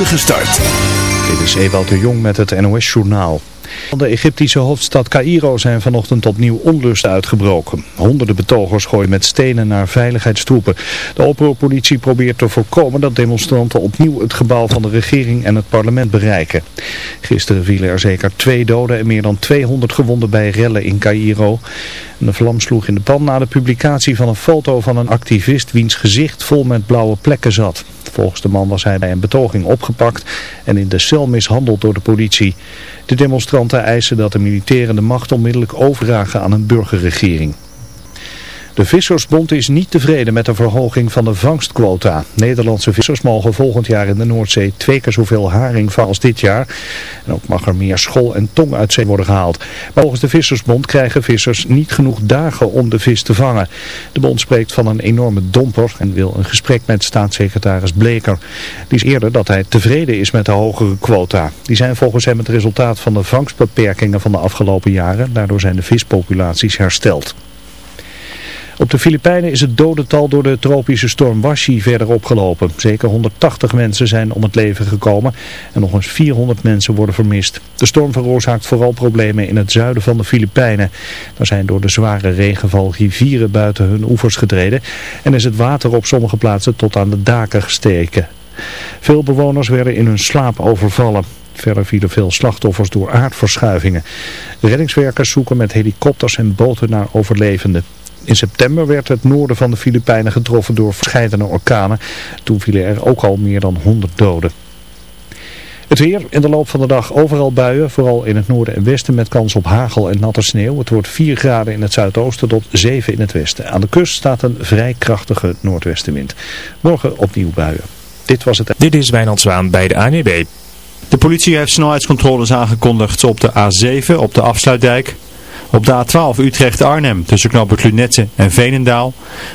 Dit is Ewald de Jong met het NOS-journaal. Van de Egyptische hoofdstad Cairo zijn vanochtend opnieuw onlusten uitgebroken. Honderden betogers gooien met stenen naar veiligheidstroepen. De oproerpolitie probeert te voorkomen dat demonstranten opnieuw het gebouw van de regering en het parlement bereiken. Gisteren vielen er zeker twee doden en meer dan 200 gewonden bij rellen in Cairo. De vlam sloeg in de pan na de publicatie van een foto van een activist wiens gezicht vol met blauwe plekken zat. Volgens de man was hij bij een betoging opgepakt en in de cel mishandeld door de politie. De demonstranten eisen dat de militairen de macht onmiddellijk overdragen aan een burgerregering. De Vissersbond is niet tevreden met de verhoging van de vangstquota. Nederlandse vissers mogen volgend jaar in de Noordzee twee keer zoveel haring vangen als dit jaar. En ook mag er meer schol en tong uit zee worden gehaald. Maar volgens de Vissersbond krijgen vissers niet genoeg dagen om de vis te vangen. De bond spreekt van een enorme domper en wil een gesprek met staatssecretaris Bleker. Die is eerder dat hij tevreden is met de hogere quota. Die zijn volgens hem het resultaat van de vangstbeperkingen van de afgelopen jaren. Daardoor zijn de vispopulaties hersteld. Op de Filipijnen is het dodental door de tropische storm Washi verder opgelopen. Zeker 180 mensen zijn om het leven gekomen en nog eens 400 mensen worden vermist. De storm veroorzaakt vooral problemen in het zuiden van de Filipijnen. Daar zijn door de zware regenval rivieren buiten hun oevers getreden en is het water op sommige plaatsen tot aan de daken gesteken. Veel bewoners werden in hun slaap overvallen. Verder vielen veel slachtoffers door aardverschuivingen. reddingswerkers zoeken met helikopters en boten naar overlevenden. In september werd het noorden van de Filipijnen getroffen door verschillende orkanen. Toen vielen er ook al meer dan 100 doden. Het weer in de loop van de dag overal buien, vooral in het noorden en westen met kans op hagel en natte sneeuw. Het wordt 4 graden in het zuidoosten tot 7 in het westen. Aan de kust staat een vrij krachtige noordwestenwind. Morgen opnieuw buien. Dit was het. Dit is Wijnand Zwaan bij de ANWB. De politie heeft snelheidscontroles aangekondigd op de A7 op de afsluitdijk. Op de A12 Utrecht-Arnhem tussen knooppunt Lunette en Veenendaal.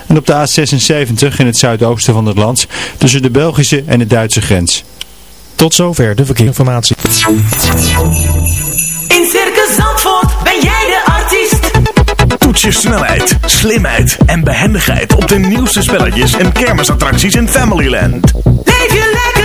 En op de A76 in het zuidoosten van het land tussen de Belgische en de Duitse grens. Tot zover de verkeersinformatie. In Circus Zandvoort ben jij de artiest. Toets je snelheid, slimheid en behendigheid op de nieuwste spelletjes en kermisattracties in Familyland. Leef je lekker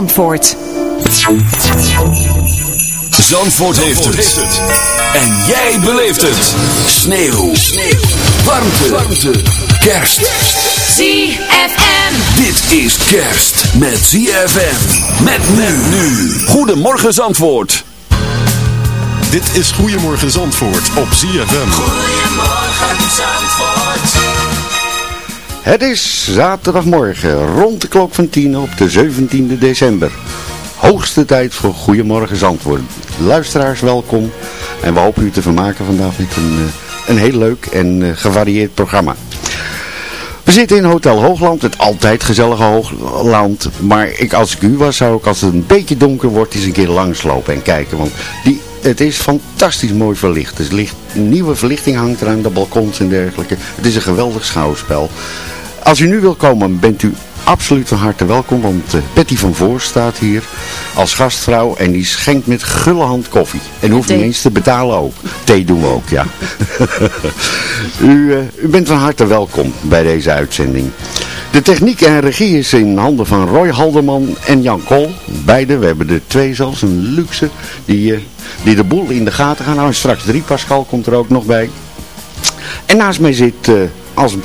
Zandvoort. Zandvoort, heeft, het. En jij beleeft het. Sneeuw. Sneeuw. Warmte. Warmte. Kerst. ZFM. Dit is kerst met ZFM. Met men nu. Goedemorgen Zandvoort. Dit is Goedemorgen Zandvoort op ZFM. Goedemorgen Zandvoort. Het is zaterdagmorgen rond de klok van 10 op de 17e december. Hoogste tijd voor Goedemorgen Zandvoort. Luisteraars welkom en we hopen u te vermaken vandaag met een, eh, een heel leuk en eh, gevarieerd programma. We zitten in Hotel Hoogland, het altijd gezellige Hoogland. Maar ik, als ik u was, zou ik als het een beetje donker wordt eens een keer langslopen en kijken. Want die, het is fantastisch mooi verlicht. Dus licht, nieuwe verlichting hangt er aan de balkons en dergelijke. Het is een geweldig schouwspel. Als u nu wil komen, bent u absoluut van harte welkom, want uh, Betty van Voor staat hier als gastvrouw en die schenkt met gulle hand koffie. En hoeft niet eens te betalen ook. Thee doen we ook, ja. u, uh, u bent van harte welkom bij deze uitzending. De techniek en regie is in handen van Roy Halderman en Jan Kool. Beide, we hebben er twee zelfs, een luxe, die, eh, die de boel in de gaten gaan houden. Straks drie, Pascal komt er ook nog bij. En naast mij zit eh, als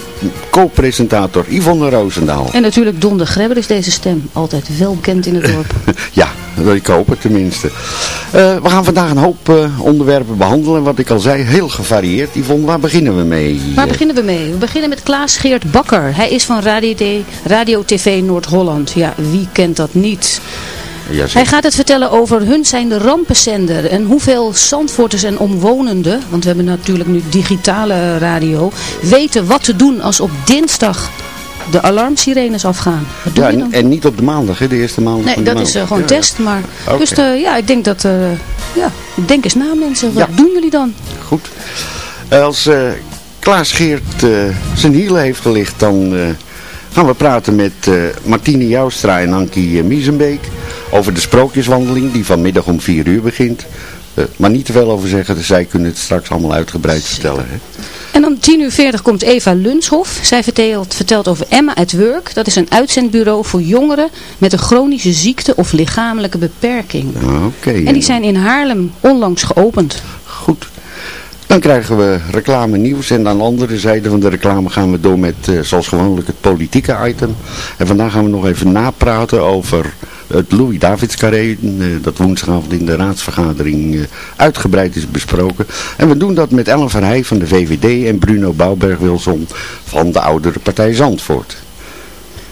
co-presentator Yvonne Roosendaal. En natuurlijk Don de Grebber is deze stem. Altijd wel bekend in het dorp. Ja, ik hoop het tenminste. Eh, we gaan vandaag een hoop eh, onderwerpen behandelen. Wat ik al zei, heel gevarieerd. Yvonne, waar beginnen we mee? Waar beginnen we mee? We beginnen met Klaas Geert Bakker. Hij is van Radio, D- Radio TV Noord-Holland. Ja, wie kent dat niet? Ja. Hij gaat het vertellen over hun zijn de rampenzender en hoeveel Zandvoorters en omwonenden, want we hebben natuurlijk nu digitale radio, weten wat te doen als op dinsdag de alarmsirenes afgaan. Ja, en, niet op de maandag, hè, de eerste maandag Nee, van de dat is eh, gewoon Ja, test, maar... Dus ja, ik denk dat... eh, ja, denk eens na mensen. Wat Ja. doen jullie dan? Goed. Als Klaas Geert zijn hielen heeft gelicht, dan gaan we praten met Martine Joustra en Ankie uh, Miesenbeek over de sprookjeswandeling die vanmiddag om 4 uur begint. Maar niet te veel over zeggen, dus zij kunnen het straks allemaal uitgebreid vertellen. Hè? En om 10 uur 40 komt Eva Lunshoff. Zij vertelt, vertelt over Emma at Work. Dat is een uitzendbureau voor jongeren met een chronische ziekte of lichamelijke beperking. Oké. En die zijn in Haarlem onlangs geopend. Goed. Dan krijgen we reclame nieuws en aan de andere zijde van de reclame gaan we door met, eh, zoals gewoonlijk, het politieke item. En vandaag gaan we nog even napraten over het Louis Davids carré, eh, dat woensdagavond in de raadsvergadering eh, uitgebreid is besproken. En we doen dat met Ellen Verheij van de VVD en Bruno Bouwberg-Wilson van de oudere partij Zandvoort.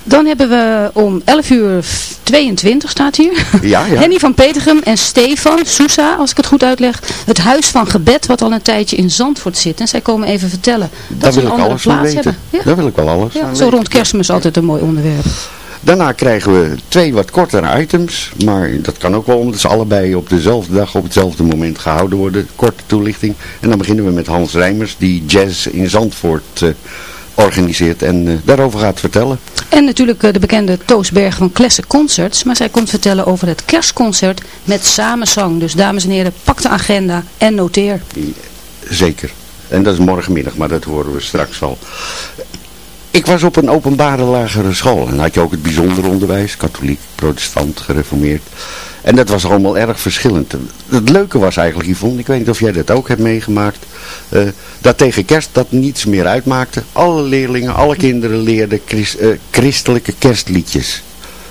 Dan hebben we om 11 uur 22 staat hier. Ja, ja. Henny van Petergem en Stefan Sousa, als ik het goed uitleg. Het huis van gebed wat al een tijdje in Zandvoort zit. En zij komen even vertellen dat Daar ze een andere alles van plaats hebben. Ja. Daar wil ik wel alles Ja, van zo weten. rond kerstmis altijd een mooi onderwerp. Daarna krijgen we twee wat kortere items, maar dat kan ook wel omdat ze allebei op dezelfde dag op hetzelfde moment gehouden worden. Korte toelichting. En dan beginnen we met Hans Rijmers die jazz in Zandvoort eh, organiseert en eh, daarover gaat vertellen. En natuurlijk eh, de bekende Toos Berg van Classic Concerts. Maar zij komt vertellen over het kerstconcert met samenzang. Dus dames en heren, pak de agenda en noteer. Zeker. En dat is morgenmiddag, maar dat horen we straks wel. Ik was op een openbare lagere school. En had je ook het bijzonder onderwijs, katholiek, protestant, gereformeerd. En dat was allemaal erg verschillend. Het leuke was eigenlijk, Yvonne, ik weet niet of jij dat ook hebt meegemaakt, eh, dat tegen kerst dat niets meer uitmaakte. Alle leerlingen, alle kinderen leerden eh, christelijke kerstliedjes.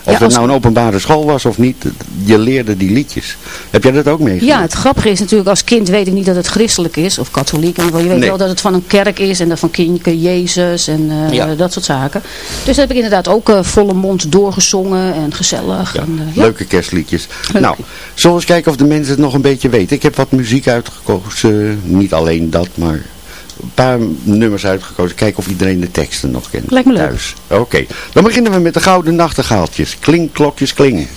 Of Ja, het als- nou een openbare school was of niet, je leerde die liedjes. Heb jij dat ook meegemaakt? Ja, het grappige is natuurlijk, als kind weet ik niet dat het christelijk is, of katholiek. En je weet Nee. wel dat het van een kerk is en dat van kindje Jezus en eh, Ja. dat soort zaken. Dus dat heb ik inderdaad ook eh, volle mond doorgezongen en gezellig. Ja, en, eh, leuke kerstliedjes. Leuk. Nou, zullen we eens kijken of de mensen het nog een beetje weten. Ik heb wat muziek uitgekozen. Niet alleen dat, maar een paar nummers uitgekozen. Kijken of iedereen de teksten nog kent. Lijkt me leuk. Oké, dan beginnen we met de Gouden Nachtegaaltjes. Klink, klokjes, klingen.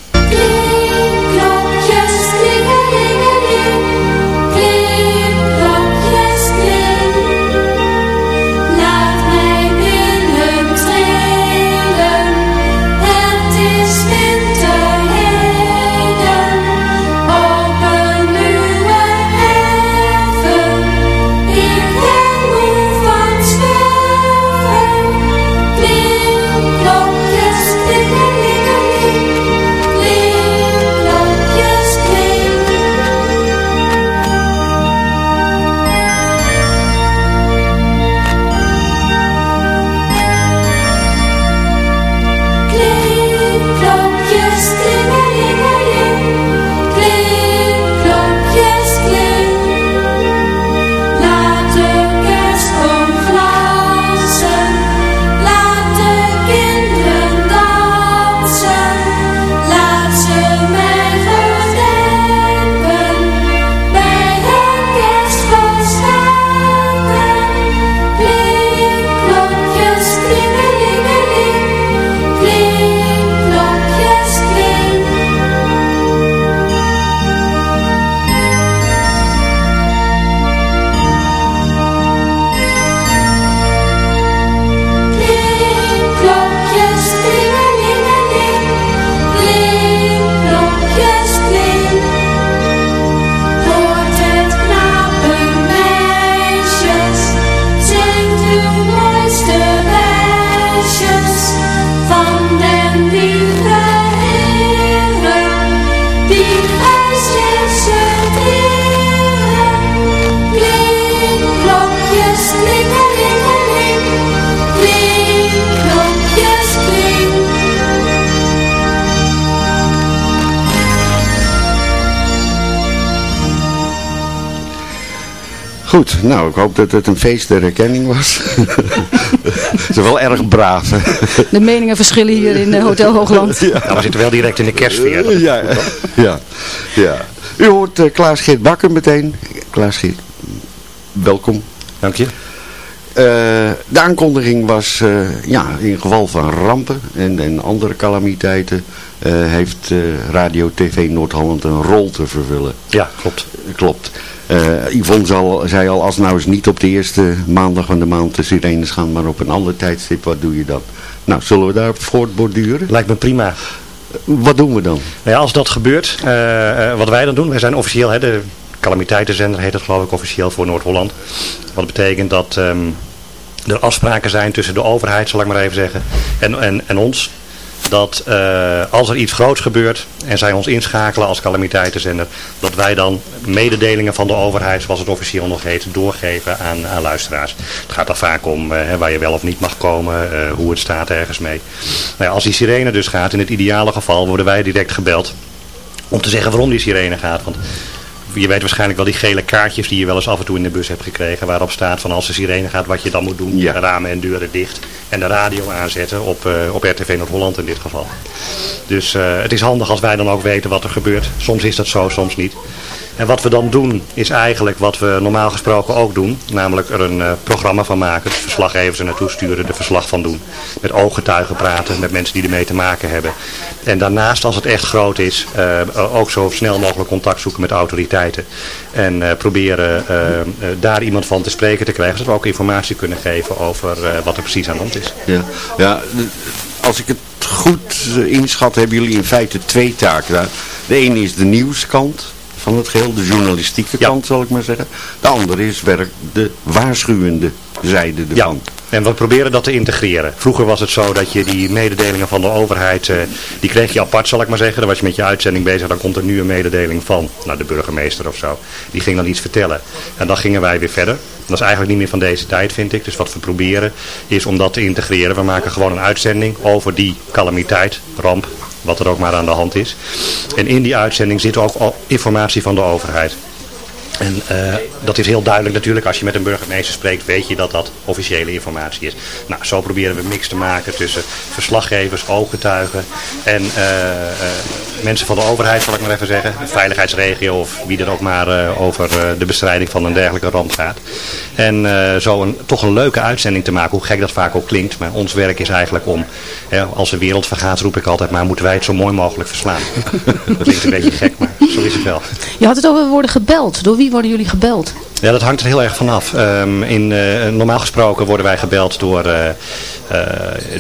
Goed, nou ik hoop dat het een feest der herkenning was. Ze is wel erg braaf. hè? De meningen verschillen hier in eh, Hotel Hoogland. Ja. Nou, we zitten wel direct in de kerstsfeer. Dat is Ja, ja, ja. U hoort eh, Klaas Geert Bakker meteen. Klaas Geert, welkom. Dank je. Eh, de aankondiging was, eh, ja, in geval van rampen en, en andere calamiteiten, eh, heeft eh, Radio TV Noord-Holland een rol te vervullen. Ja, klopt. Klopt. Eh Yvonne zal, zei al, als nou eens niet op de eerste maandag van de maand de sirenes gaan, maar op een ander tijdstip, wat doe je dan? Nou, zullen we daarop voortborduren? Lijkt me prima. Wat doen we dan? Nou ja, als dat gebeurt, eh, eh, wat wij dan doen, wij zijn officieel, hè, de calamiteitenzender heet het geloof ik officieel voor Noord-Holland. Wat betekent dat ehm, er afspraken zijn tussen de overheid, zal ik maar even zeggen, en, en, en ons. Dat eh, als er iets groots gebeurt en zij ons inschakelen als calamiteitenzender, dat wij dan mededelingen van de overheid, zoals het officieel nog heet, doorgeven aan, aan luisteraars. Het gaat dan vaak om eh, waar je wel of niet mag komen, eh, hoe het staat ergens mee. Nou ja, als die sirene dus gaat, in het ideale geval worden wij direct gebeld om te zeggen waarom die sirene gaat. Want je weet waarschijnlijk wel die gele kaartjes die je wel eens af en toe in de bus hebt gekregen. Waarop staat van als de sirene gaat wat je dan moet doen. Ja. De ramen en deuren dicht. En de radio aanzetten op, eh, op RTV Noord-Holland in dit geval. Dus eh, het is handig als wij dan ook weten wat er gebeurt. Soms is dat zo, soms niet. En wat we dan doen is eigenlijk wat we normaal gesproken ook doen. Namelijk er een eh, programma van maken. Dus verslaggevers er naartoe sturen, er verslag van doen. Met ooggetuigen praten, met mensen die ermee te maken hebben. En daarnaast, als het echt groot is, eh, ook zo snel mogelijk contact zoeken met autoriteiten. En eh, proberen eh, eh, daar iemand van te spreken te krijgen. Zodat we ook informatie kunnen geven over eh, wat er precies aan de hand is. Ja, ja als ik het goed eh, inschat, hebben jullie in feite twee taken. De ene is de nieuwskant van het geheel, de journalistieke Ja. kant zal ik maar zeggen. De andere is werk de waarschuwende zijde ervan. En we proberen dat te integreren. Vroeger was het zo dat je die mededelingen van de overheid, eh, die kreeg je apart zal ik maar zeggen. Dan was je met je uitzending bezig, dan komt er nu een mededeling van nou, de burgemeester of zo. Die ging dan iets vertellen. En dan gingen wij weer verder. Dat is eigenlijk niet meer van deze tijd vind ik. Dus wat we proberen is om dat te integreren. We maken gewoon een uitzending over die calamiteit, ramp, wat er ook maar aan de hand is. En in die uitzending zit ook informatie van de overheid. En eh, dat is heel duidelijk natuurlijk. Als je met een burgemeester spreekt, weet je dat dat officiële informatie is. Nou, zo proberen we een mix te maken tussen verslaggevers, ooggetuigen en eh, eh, mensen van de overheid, zal ik maar even zeggen. Veiligheidsregio of wie er ook maar over de bestrijding van een dergelijke ramp gaat. En zo een, toch een leuke uitzending te maken, hoe gek dat vaak ook klinkt. Maar ons werk is eigenlijk om, hè, als de wereld vergaat, roep ik altijd maar, moeten wij het zo mooi mogelijk verslaan. dat klinkt een beetje gek, maar zo is het wel. Je had het over worden gebeld. Door wie worden jullie gebeld? Ja, dat hangt er heel erg vanaf. Ehm in, eh, normaal gesproken worden wij gebeld door eh, eh,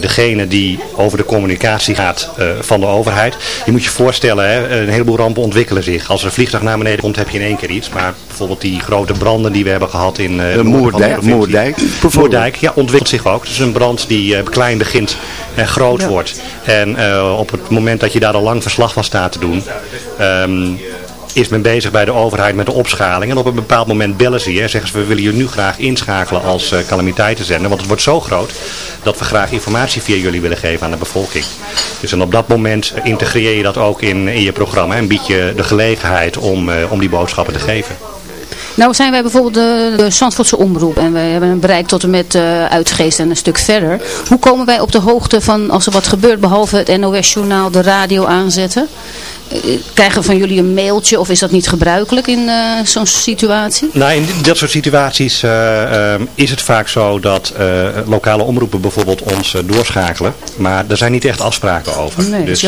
degene die over de communicatie gaat eh, van de overheid. Je moet je voorstellen, hè, een heleboel rampen ontwikkelen zich. Als er een vliegtuig naar beneden komt, heb je in één keer iets. Maar bijvoorbeeld die grote branden die we hebben gehad in de Moerdijk. Moerdijk. Moerdijk, ja, ontwikkelt zich ook. Het is een brand die eh, klein begint en groot Ja. wordt. En eh, op het moment dat je daar al lang verslag van staat te doen... ehm, is men bezig bij de overheid met de opschaling. En op een bepaald moment bellen ze je en zeggen ze, we willen je nu graag inschakelen als uh, calamiteitenzender. Want het wordt zo groot dat we graag informatie via jullie willen geven aan de bevolking. Dus en op dat moment integreer je dat ook in, in je programma en bied je de gelegenheid om, uh, om die boodschappen te geven. Nou zijn wij bijvoorbeeld de, de Zandvoortse omroep en wij hebben een bereik tot en met uh, Uitgeest en een stuk verder. Hoe komen wij op de hoogte van als er wat gebeurt behalve het NOS-journaal de radio aanzetten? Krijgen van jullie een mailtje of is dat niet gebruikelijk in uh, zo'n situatie? Nou, in dat soort situaties uh, uh, is het vaak zo dat lokale omroepen bijvoorbeeld ons doorschakelen. Maar er zijn niet echt afspraken over. Nee, dus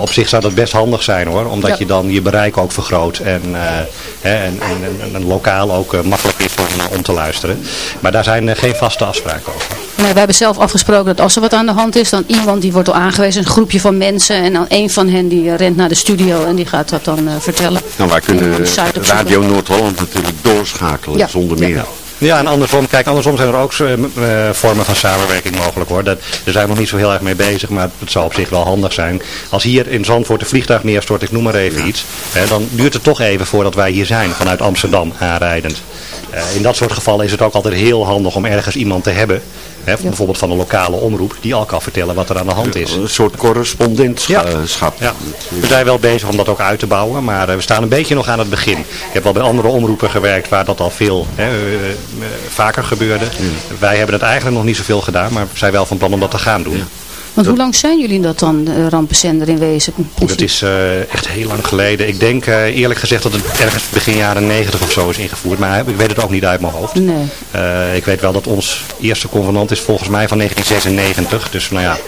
op zich zou dat best handig zijn hoor. Omdat ja. je dan je bereik ook vergroot. En, hè, en, en, en, en, lokaal ook makkelijk is om, om te luisteren. Maar daar zijn geen vaste afspraken over. Nee, we hebben zelf afgesproken dat als er wat aan de hand is, dan iemand die wordt al aangewezen, een groepje van mensen. En dan een van hen die rent naar de studio en die gaat dat dan uh, vertellen. Nou, wij kunnen Radio Noord-Holland natuurlijk doorschakelen, ja. zonder meer. Ja. Ja, en andersom, kijk, andersom zijn er ook eh, eh, vormen van samenwerking mogelijk hoor. Dat, daar zijn we nog niet zo heel erg mee bezig, maar het zou op zich wel handig zijn. Als hier in Zandvoort een vliegtuig neerstort, ik noem maar even iets, hè, dan duurt het toch even voordat wij hier zijn, vanuit Amsterdam aanrijdend. Eh, in dat soort gevallen is het ook altijd heel handig om ergens iemand te hebben, hè, bijvoorbeeld van een lokale omroep, die al kan vertellen wat er aan de hand is. Een soort correspondentschap. Ja. We zijn wel bezig om dat ook uit te bouwen, maar eh, we staan een beetje nog aan het begin. Ik heb wel bij andere omroepen gewerkt waar dat al veel hè, eh, eh, vaker gebeurde. Wij hebben het eigenlijk nog niet zoveel gedaan, maar we zijn wel van plan om dat te gaan doen. Want hoe lang zijn jullie dat dan, de rampenzender in wezen? Dat is eh, echt heel lang geleden. Ik denk eh, eerlijk gezegd dat het ergens begin jaren 90 of zo is ingevoerd. Maar ik weet het ook niet uit mijn hoofd. Nee. Eh, ik weet wel dat ons eerste convenant is volgens mij van 1996. Dus nou ja,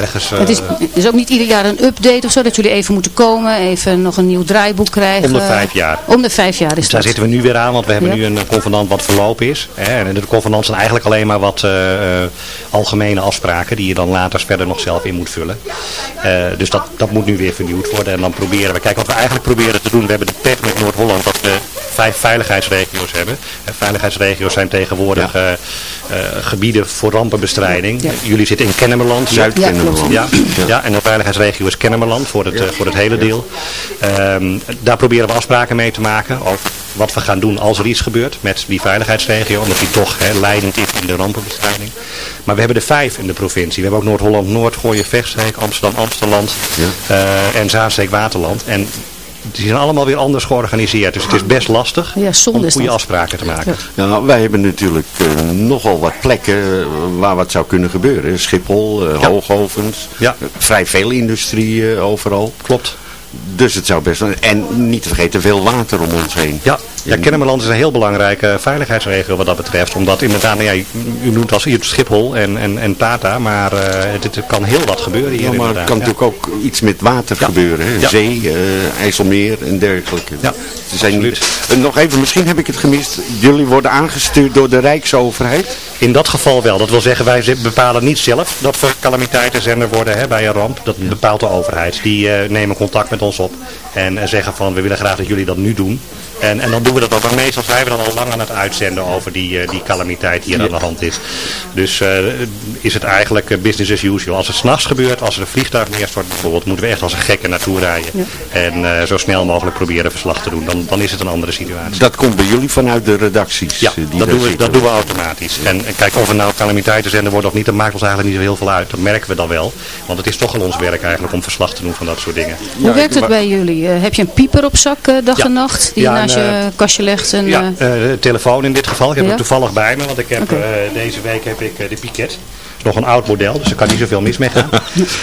ergens... Het is, het is ook niet ieder jaar een update of zo, dat jullie even moeten komen, even nog een nieuw draaiboek krijgen. Om de vijf jaar. Om de vijf jaar is Dus daar dat. zitten we nu weer aan, want we hebben Ja. nu een convenant wat verlopen is. Hè, en de convenant zijn eigenlijk alleen maar wat eh, eh, algemene afspraken die je dan later verder nog zelf in moet vullen. Eh, dus dat, dat moet nu weer vernieuwd worden. En dan proberen we, kijk wat we eigenlijk proberen te doen, we hebben de pet met Noord-Holland dat we vijf veiligheidsregio's hebben. En veiligheidsregio's zijn tegenwoordig eh, eh, gebieden voor rampenbestrijding. Ja. Jullie zitten in Kennemerland. Zuid-Kennemerland. Ja, ja, en de veiligheidsregio is Kennemerland voor het, eh, voor het hele deel. Ehm, daar proberen we afspraken mee te maken over wat we gaan doen als er iets gebeurt met die veiligheidsregio. Omdat die toch hè, leidend is in de rampenbestrijding. Maar we hebben er vijf in de provincie. We hebben ook Noord-Holland, Noord, Gooien, Vechtstreek, Amsterdam, Amsterland eh, en Zaanstreek, Waterland. En die zijn allemaal weer anders georganiseerd. Dus het is best lastig Ja, om goede dat. afspraken te maken. Ja, nou, wij hebben natuurlijk eh, nogal wat plekken eh, waar wat zou kunnen gebeuren. Schiphol, eh, Ja. Hoogovens, Ja. vrij veel industrie eh, overal. Klopt. Dus het zou best wel... En niet te vergeten, veel water om ons heen. Ja, ja Kennemerland is een heel belangrijke veiligheidsregio wat dat betreft. Omdat inderdaad, nou ja, u noemt als hier Schiphol en, en, en Tata, maar eh dit kan heel wat gebeuren hier Ja, maar het kan natuurlijk ook iets met water gebeuren. Hè? Zee, eh, IJsselmeer en dergelijke. Ja, Ze zijn absoluut. Eh, nog even, misschien heb ik het gemist. Jullie worden aangestuurd door de Rijksoverheid. In dat geval wel. Dat wil zeggen, wij bepalen niet zelf dat we calamiteitenzender worden hè, bij een ramp. Dat bepaalt de overheid. Die nemen contact met ons op en zeggen van we willen graag dat jullie dat nu doen. En, en dan doen we dat ook. Maar meestal zijn we dan al lang aan het uitzenden over die, eh, die calamiteit die er aan de hand is. Dus eh, is het eigenlijk eh, business as usual. Als het s'nachts gebeurt, als er een vliegtuig neerstort bijvoorbeeld, moeten we echt als een gekke naartoe rijden. En eh, zo snel mogelijk proberen verslag te doen. Dan, dan is het een andere situatie. Dat komt bij jullie vanuit de redacties. Ja, die dat doen, we, dat doen we automatisch. En, en kijk, of we nou calamiteitenzender worden of niet, dat maakt ons eigenlijk niet zo heel veel uit. Dat merken we dan wel. Want het is toch al ons werk eigenlijk om verslag te doen van dat soort dingen. Hoe werkt het bij jullie? Heb je een pieper op zak eh, dag Ja. en nacht die Ja, je naast een, je eh, kastje legt? En, Ja, eh, eh, telefoon in dit geval. Ik heb hem toevallig bij me, want ik heb, deze week heb ik de Piquet. Het is nog een oud model, dus er kan niet zoveel mis mee gaan.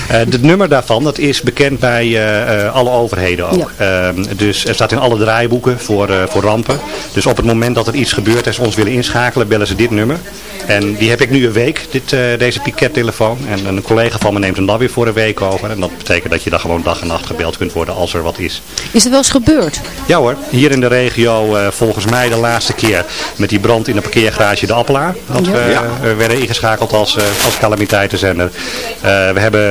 Eh, het nummer daarvan, dat is bekend bij eh, eh, alle overheden ook. Ehm, dus er staat in alle draaiboeken voor, eh, voor rampen. Dus op het moment dat er iets gebeurt en ze ons willen inschakelen, bellen ze dit nummer. En die heb ik nu een week, dit, eh, deze Piquet-telefoon. En een collega van me neemt hem dan weer voor een week over. En dat betekent dat je dan gewoon dag en nacht gebeld kunt worden als er wat is. is er wel eens gebeurd? Ja hoor, hier in de regio eh, volgens mij de laatste keer met die brand in de parkeergarage De Appelaar. Dat Ja. we Ja. werden ingeschakeld als, eh, als calamiteitenzender. Eh, we hebben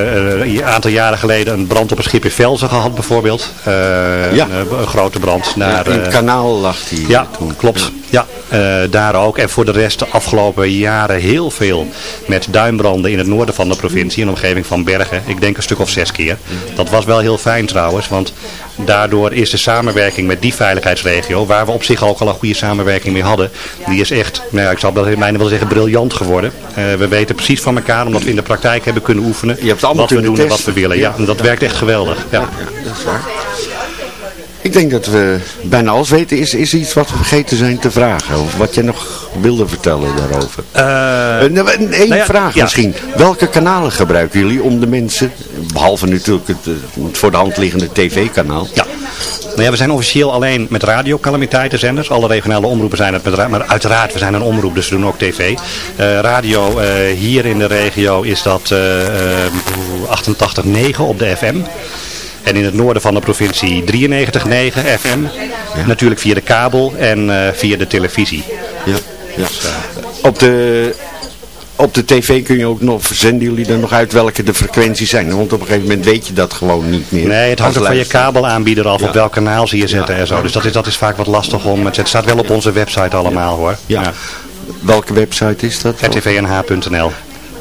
eh, een aantal jaren geleden een brand op een schip in Velzen gehad bijvoorbeeld. Eh, Ja. een, een grote brand. Naar, in het kanaal lag die ja, toen. klopt. Ja, eh, daar ook. En voor de rest de afgelopen jaren heel veel met duinbranden in het noorden van de provincie, in de omgeving van Bergen. Ik denk een stuk of zes keer. Dat was wel heel fijn trouwens, want daardoor is de samenwerking met die veiligheidsregio, waar we op zich ook al een goede samenwerking mee hadden, die is echt, nou ja, ik zou bijna willen zeggen, briljant geworden. Eh, we weten precies van elkaar, omdat we in de praktijk hebben kunnen oefenen, Je hebt allemaal wat we doen en wat we willen. Ja, en dat werkt echt geweldig. Ja. Ja, dat is waar. Ik denk dat we bijna alles weten. Is, is er iets wat we vergeten zijn te vragen? Of wat je nog wilde vertellen daarover? Eén nou ja, vraag ja. misschien. Welke kanalen gebruiken jullie om de mensen, behalve natuurlijk het, eh, het voor de hand liggende tv-kanaal, Ja. Nou ja, we zijn officieel alleen met radiocalamiteitenzenders. Alle regionale omroepen zijn het met Maar uiteraard, we zijn een omroep, dus we doen ook tv. Eh, radio eh, hier in de regio is dat eh, eh, 88.9 op de FM. En in het noorden van de provincie 93.9 FM. Natuurlijk via de kabel en eh, via de televisie. Ja, ja. Op de... Op de tv kun je ook nog, verzenden jullie er nog uit welke de frequenties zijn? Want op een gegeven moment weet je dat gewoon niet meer. Nee, het hangt ook van je kabelaanbieder af Ja. op welk kanaal ze je zetten en zo. Dus dat is, dat is vaak wat lastig om. Het staat wel op onze website allemaal hoor. Ja. welke website is dat? rtvnh.nl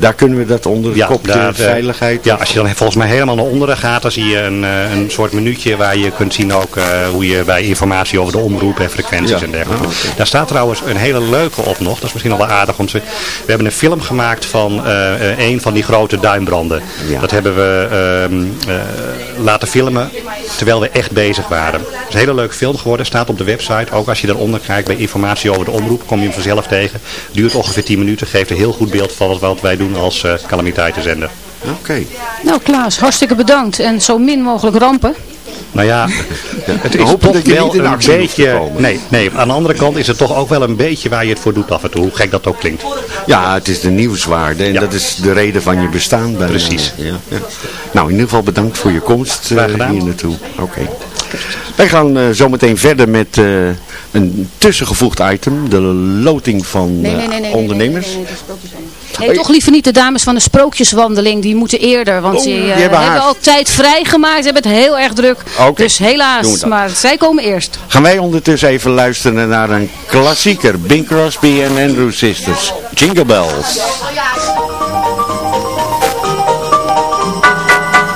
Daar kunnen we dat onder de Ja, kop daar, de eh, veiligheid. Ja, als je dan volgens mij helemaal naar onderen gaat, dan zie je een, eh, een soort minuutje waar je kunt zien ook eh, hoe je bij informatie over de omroep en frequenties Ja. en dergelijke. Ah. Daar staat trouwens een hele leuke op nog, dat is misschien wel aardig om te We hebben een film gemaakt van een van die grote duinbranden. Ja. Dat hebben we ehm, eh, laten filmen terwijl we echt bezig waren. Het is een hele leuke film geworden, staat op de website. Ook als je daaronder kijkt bij informatie over de omroep, kom je hem vanzelf tegen. Duurt ongeveer 10 minuten, geeft een heel goed beeld van wat wij doen als eh calamiteitenzender. Oké. Nou Klaas, hartstikke bedankt. En zo min mogelijk rampen. Nou ja, het is toch wel een beetje... Nee, nee, aan de andere kant is het toch ook wel een beetje waar je het voor doet af en toe. Hoe gek dat ook klinkt. Ja, het is de nieuwswaarde en Ja. dat is de reden van je bestaan. Bij Precies. Ja, ja. Nou, in ieder geval bedankt voor je komst eh, gedaan. hier naartoe. Oké. Wij gaan eh, zometeen verder met eh, een tussengevoegd item, de loting van Nee, eh, nee, nee, nee. ondernemers. Nee, nee, nee, nee, toch liever niet de dames van de sprookjeswandeling. Die moeten eerder. Want Oh, ze die eh, hebben al tijd vrijgemaakt. Ze hebben het heel erg druk. Dus helaas. Maar zij komen eerst. Gaan wij ondertussen even luisteren naar een klassieker, Bing Crosby en Andrew Sisters, Jingle Bells.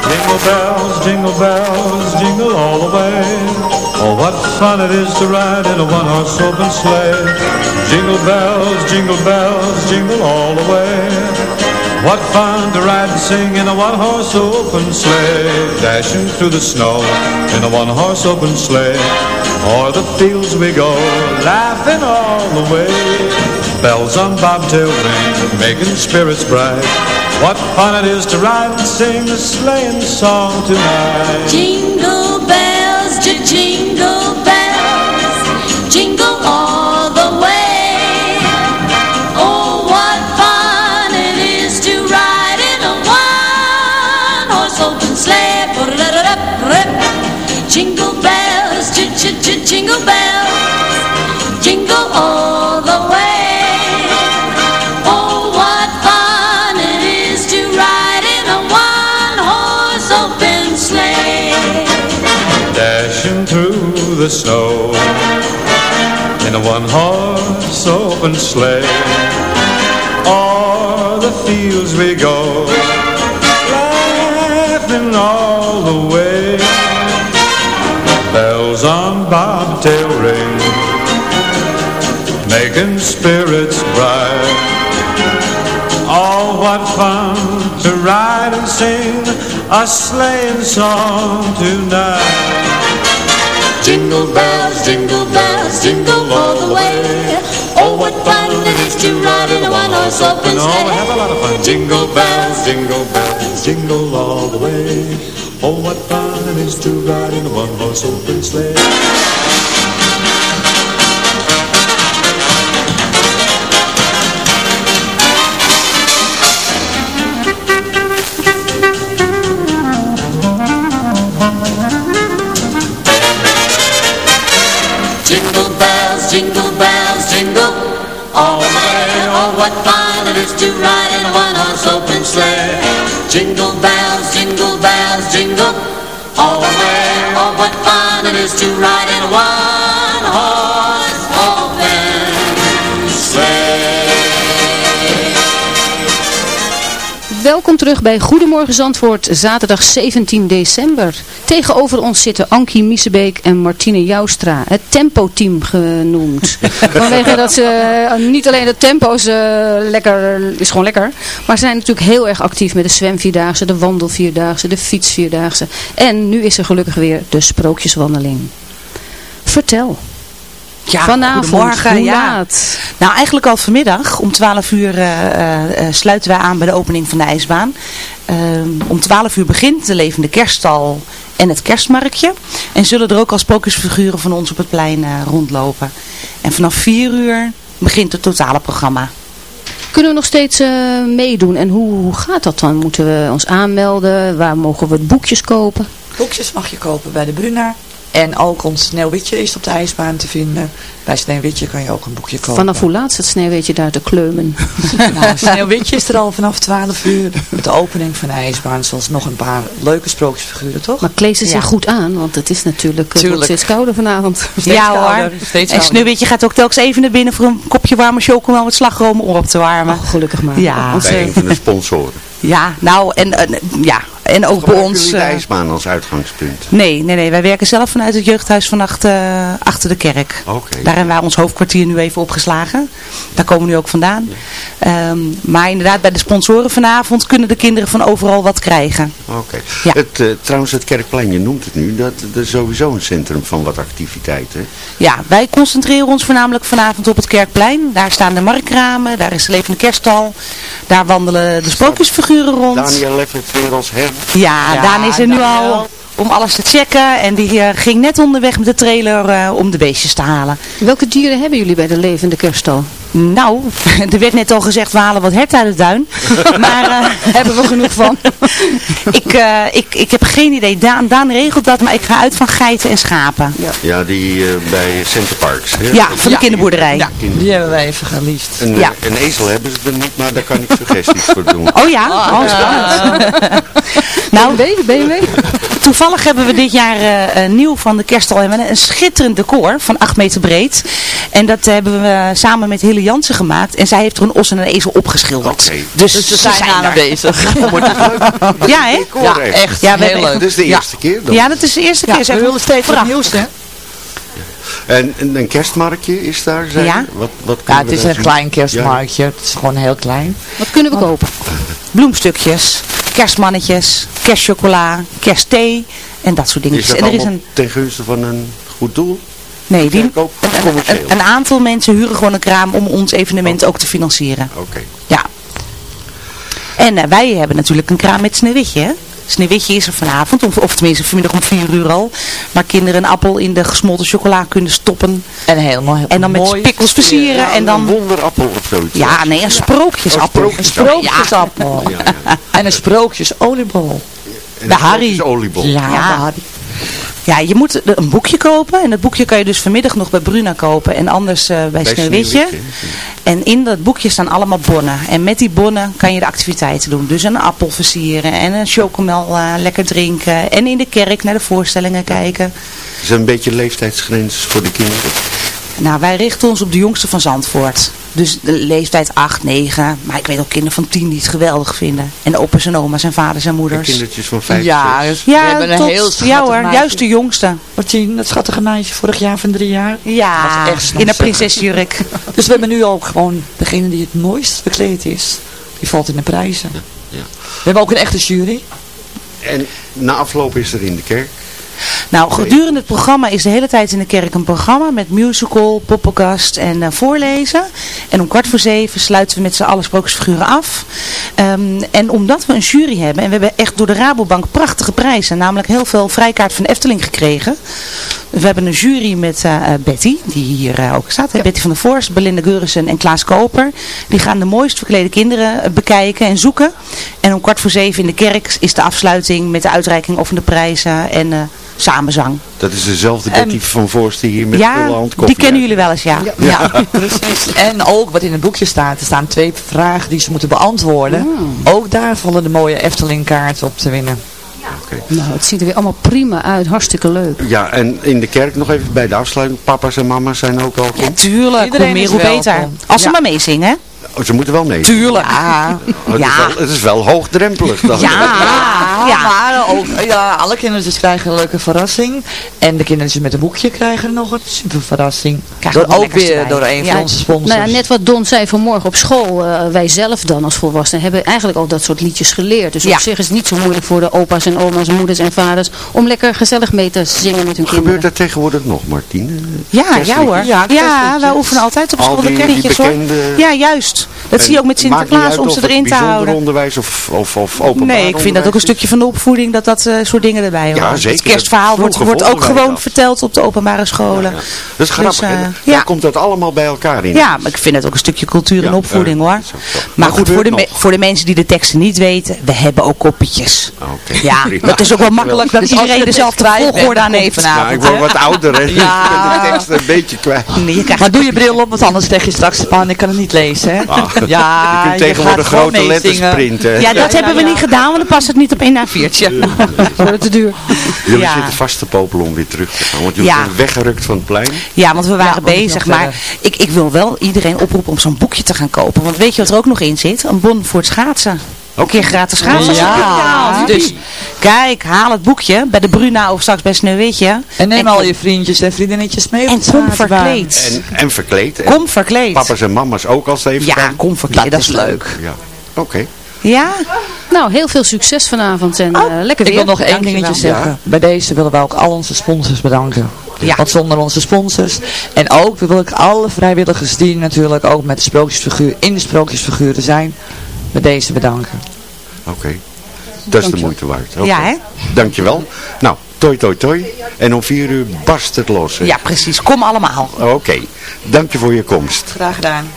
Jingle bells, jingle bells, jingle all the way. Oh, what fun it is to ride in a one-horse open sleigh. Jingle bells, jingle bells, jingle all the way. What fun to ride and sing in a one-horse open sleigh. Dashing through the snow in a one-horse open sleigh. O'er the fields we go, laughing all the way. Bells on bobtail ring, making spirits bright. What fun it is to ride and sing a sleighing song tonight. Jingle snow in a one-horse open sleigh. O'er the fields we go, laughing all the way. Bells on bobtail ring, making spirits bright. Oh, what fun to ride and sing a sleighing song tonight. Jingle bells, jingle bells, jingle all the way. Oh, what fun it is to ride in a one-horse open And all have a sleigh. lot of fun. Jingle bells, jingle bells, jingle all the way. Oh, what fun it is to ride in a one-horse open sleigh. Fun it is to ride in a Welkom terug bij Goedemorgen Zandvoort, zaterdag 17 december. Tegenover ons zitten Ankie Miesebeek en Martine Joustra, het tempo-team genoemd. Vanwege dat ze, eh, niet alleen de tempo's eh, lekker, is gewoon lekker, maar ze zijn natuurlijk heel erg actief met de zwemvierdaagse, de wandelvierdaagse, de fietsvierdaagse. En nu is er gelukkig weer de sprookjeswandeling. Vertel. Ja, Vanavond, goedemorgen. ja. laat? Nou, eigenlijk al vanmiddag. Om 12 uur eh, eh, eh, sluiten wij aan bij de opening van de ijsbaan. Ehm, om 12 uur begint de levende kerststal en het kerstmarktje. En zullen er ook al sprookjesfiguren van ons op het plein rondlopen. En vanaf 4 uur begint het totale programma. Kunnen we nog steeds meedoen? En hoe, hoe gaat dat dan? Moeten we ons aanmelden? Waar mogen we boekjes kopen? Boekjes mag je kopen bij de Bruna. En ook ons Sneeuwwitje is op de ijsbaan te vinden. Bij Sneeuwwitje kan je ook een boekje kopen. Vanaf hoe laat zit Sneeuwwitje daar te kleumen? Nou, Sneeuwwitje is er al vanaf 12 uur. Met de opening van de ijsbaan. Zoals nog een paar leuke sprookjesfiguren, toch? Maar kleed ze zich Ja. goed aan, want het is natuurlijk het wordt Tuurlijk. steeds kouder vanavond. ja hoor. en Sneeuwwitje gaat ook telkens even naar binnen voor een kopje warme chocomel met slagroom om op te warmen. Oh, gelukkig maar. Ja, Bij eh, een van de sponsoren. ja nou en, en, ja, en ook bij ons... de eh, ijsbaan als uitgangspunt? Nee, nee, nee. Wij werken zelf vanuit het jeugdhuis vannacht eh, achter de kerk. Oké. Daar hebben wij ons hoofdkwartier nu even opgeslagen. Daar komen we nu ook vandaan. Ehm, maar inderdaad, bij de sponsoren vanavond kunnen de kinderen van overal wat krijgen. Oké. Ja. Het, eh, trouwens, het Kerkplein, je noemt het nu, dat, dat is sowieso een centrum van wat activiteiten. Ja, wij concentreren ons voornamelijk vanavond op het kerkplein. Daar staan de markramen, daar is de levende kerststal. Daar wandelen de sprookjesfiguren rond. Daniel Leffert weer als her. Ja, Ja, Daan is er nu al om alles te checken. En die eh, ging net onderweg met de trailer eh, om de beestjes te halen. welke dieren hebben jullie bij de levende kerststal? Nou, er werd net al gezegd, we halen wat hert uit de duin. maar eh, hebben we genoeg van. ik, eh, ik, ik heb geen idee. Daan, Daan regelt dat, maar ik ga uit van geiten en schapen. Ja, Ja, die eh, bij Center Parks. hè? van de kinderboerderij. Ja, die hebben wij even geliefd. Een, Ja. een ezel hebben ze er niet, maar daar kan ik suggesties voor doen. Oh ja, oh, spannend. nou, BMW, BMW? toevallig hebben we dit jaar nieuw van de we een schitterend decor van 8 meter breed. En dat hebben we samen met Jansen gemaakt. En zij heeft er een os en een ezel opgeschilderd. Oké. Dus, Dus ze zijn aan het. Ja, hè? Ja, echt. Ja, heel leuk. Dit is de Ja. eerste keer dan. Ja, dat is de eerste Ja, keer. we Zeg, willen steeds wat prachtig. nieuws, hè? En, en een kerstmarktje is daar, zei Ja. Wat, wat Ja, het is een zien? klein kerstmarktje. Het is gewoon heel klein. Wat kunnen we kopen? bloemstukjes, kerstmannetjes, kerstchocola, kerstthee en dat soort dingen. Is dat en er is allemaal een, ten gunste van een goed doel? Nee, die, een, een, een, een aantal mensen huren gewoon een kraam om ons evenement ook te financieren. Oké. Ja. En eh, wij hebben natuurlijk een kraam met Sneeuwwitje, hè? Sneeuwwitje is er vanavond, of, of tenminste vanmiddag om 4 uur al. Waar kinderen een appel in de gesmolten chocola kunnen stoppen. En helemaal En dan met spikkels versieren. en Een dan, wonderappel of zoiets. ja, nee, een sprookjesappel. Een sprookjesappel. Ja, ja. En een sprookjesoliebol. De een Harry. Ja, Ja. de Harry. Ja, je moet een boekje kopen. En dat boekje kan je dus vanmiddag nog bij Bruna kopen. En anders eh, bij, Bij Sneeuwwitje. En in dat boekje staan allemaal bonnen. En met die bonnen kan je de activiteiten doen. Dus een appel versieren en een chocomel eh, lekker drinken. En in de kerk naar de voorstellingen kijken. Is er een beetje leeftijdsgrens voor de kinderen? Nou, wij richten ons op de jongste van Zandvoort. Dus de leeftijd 8, 9. Maar ik weet ook kinderen van 10 die het geweldig vinden. En opa's en oma's en vaders en En moeders. kindertjes van vijf, Ja, zes? we Ja, hebben een tot, heel ja hoor, meisje. juist de jongste. Martien, dat schattige meisje vorig jaar van drie jaar. Ja, Was echt in een prinsesjurk. Dus we hebben nu ook gewoon degene die het mooist verkleed is. Die valt in de prijzen. ja. We hebben ook een echte jury. En na afloop is er in de kerk. Nou, gedurende het programma is de hele tijd in de kerk een programma met musical, poppenkast en eh, voorlezen. En om kwart voor zeven sluiten we met z'n allen sprookjesfiguren af. Ehm, en omdat we een jury hebben, en we hebben echt door de Rabobank prachtige prijzen, namelijk heel veel vrijkaart van de Efteling gekregen. We hebben een jury met eh, eh, Betty, die hier eh, ook staat. Betty van der Voorst, Belinda Geurissen en Klaas Koper. Die gaan de mooist verklede kinderen bekijken en zoeken. En om kwart voor zeven in de kerk is de afsluiting met de uitreiking over de prijzen en eh, samenzang. Dat is dezelfde En- Betty van Voorst die hier met ja, volle hand die koffie kennen jullie wel eens, ja. Ja, precies. En ook wat in het boekje staat. Er staan twee vragen die ze moeten beantwoorden. Ook daar vallen de mooie Efteling kaarten op te winnen. Nou, het ziet er weer allemaal prima uit. Hartstikke leuk. Ja, en in de kerk nog even bij de afsluiting. Papa's en mama's zijn ook welkom. Ja, tuurlijk. Iedereen hoe meer, is hoe beter. Als ze Ja. maar meezingen, hè? Oh, ze moeten wel mee. Tuurlijk. Ja, Oh, het, is Ja. wel, het is wel hoogdrempelig. Dan. Ja. Ja. maar ook, ja, alle kindertjes krijgen een leuke verrassing. En de kindertjes met een boekje krijgen nog een super verrassing. Krijgen Door ook weer door een van Ja. onze sponsors. Nou ja, net wat Don zei vanmorgen op school. eh, wij zelf dan als volwassenen hebben eigenlijk al dat soort liedjes geleerd. Dus Ja. op zich is het niet zo moeilijk voor de opa's en oma's, moeders en vaders om lekker gezellig mee te zingen met hun Gebeurt kinderen. dat tegenwoordig nog, Martine? Ja, ja Kerstliedjes? hoor. Ja, wij oefenen altijd op school de die hoor. Ja, juist. Dat zie je ook met Sinterklaas om ze erin te houden. onderwijs of, of, of openbaar Nee, ik vind dat ook een onderwijs stukje van de opvoeding dat dat eh, soort dingen erbij horen. Ja, zeker. Het kerstverhaal wordt, wordt ook gewoon dat. verteld op de openbare scholen. Dat is grappig, Dus, eh, Daar ja. komt dat allemaal bij elkaar in. Ja, maar ik vind het ook een stukje cultuur en Ja, opvoeding eh, hoor. dat. Maar goed, voor de, me- voor de mensen die de teksten niet weten, we hebben ook koppetjes. Oké, Ja, prima. het is ook wel makkelijk dat Dus iedereen dezelfde volgorde aan heeft vanavond. Ja, ik word wat ouder, hè? Ja. Ik ben de tekst een beetje kwijt. Nee, Maar doe je bril op, want anders leg je straks van, ik kan het niet lezen, hè? Ah, Ja, je kunt tegenwoordig grote letters printen. Ja, dat Ja, hebben we ja. niet gedaan, want dan past het niet op één A4'tje. Wordt het te duur. Jullie Ja. zitten vast te popelen om weer terug te gaan. Want jullie Ja. zijn weggerukt van het plein. Ja, want we waren Ja, moet ik bezig. Maar ik, ik wil wel iedereen oproepen om zo'n boekje te gaan kopen. Want weet je wat er ook nog in zit? Een bon voor het schaatsen. Een keer gratis schaatsen. Ja. Dus kijk, haal het boekje bij de Bruna of straks bij Sneeuwwitje. En neem En al je vriendjes en vriendinnetjes mee. En kom verkleed. En, en verkleed. En Kom verkleed. papa's en mama's ook als ze even Ja, gaan. kom verkleed. Dat is leuk. Ja, oké. Ja? Nou, heel veel succes vanavond en eh, lekker weer. Ik wil nog één Dankjewel. dingetje zeggen. Bij deze willen wij ook al onze sponsors bedanken. Ja. Want zonder onze sponsors. En ook wil ik alle vrijwilligers die natuurlijk ook met de sprookjesfiguur, in de sprookjesfiguren zijn. Bij deze bedanken. Oké. Dat is de moeite waard. Oké. Ja, hè? Dankjewel. Nou, toi toi toi. En om vier uur barst het los. hè? Ja, precies. Kom allemaal. Oké. Dank je voor je komst. Graag gedaan.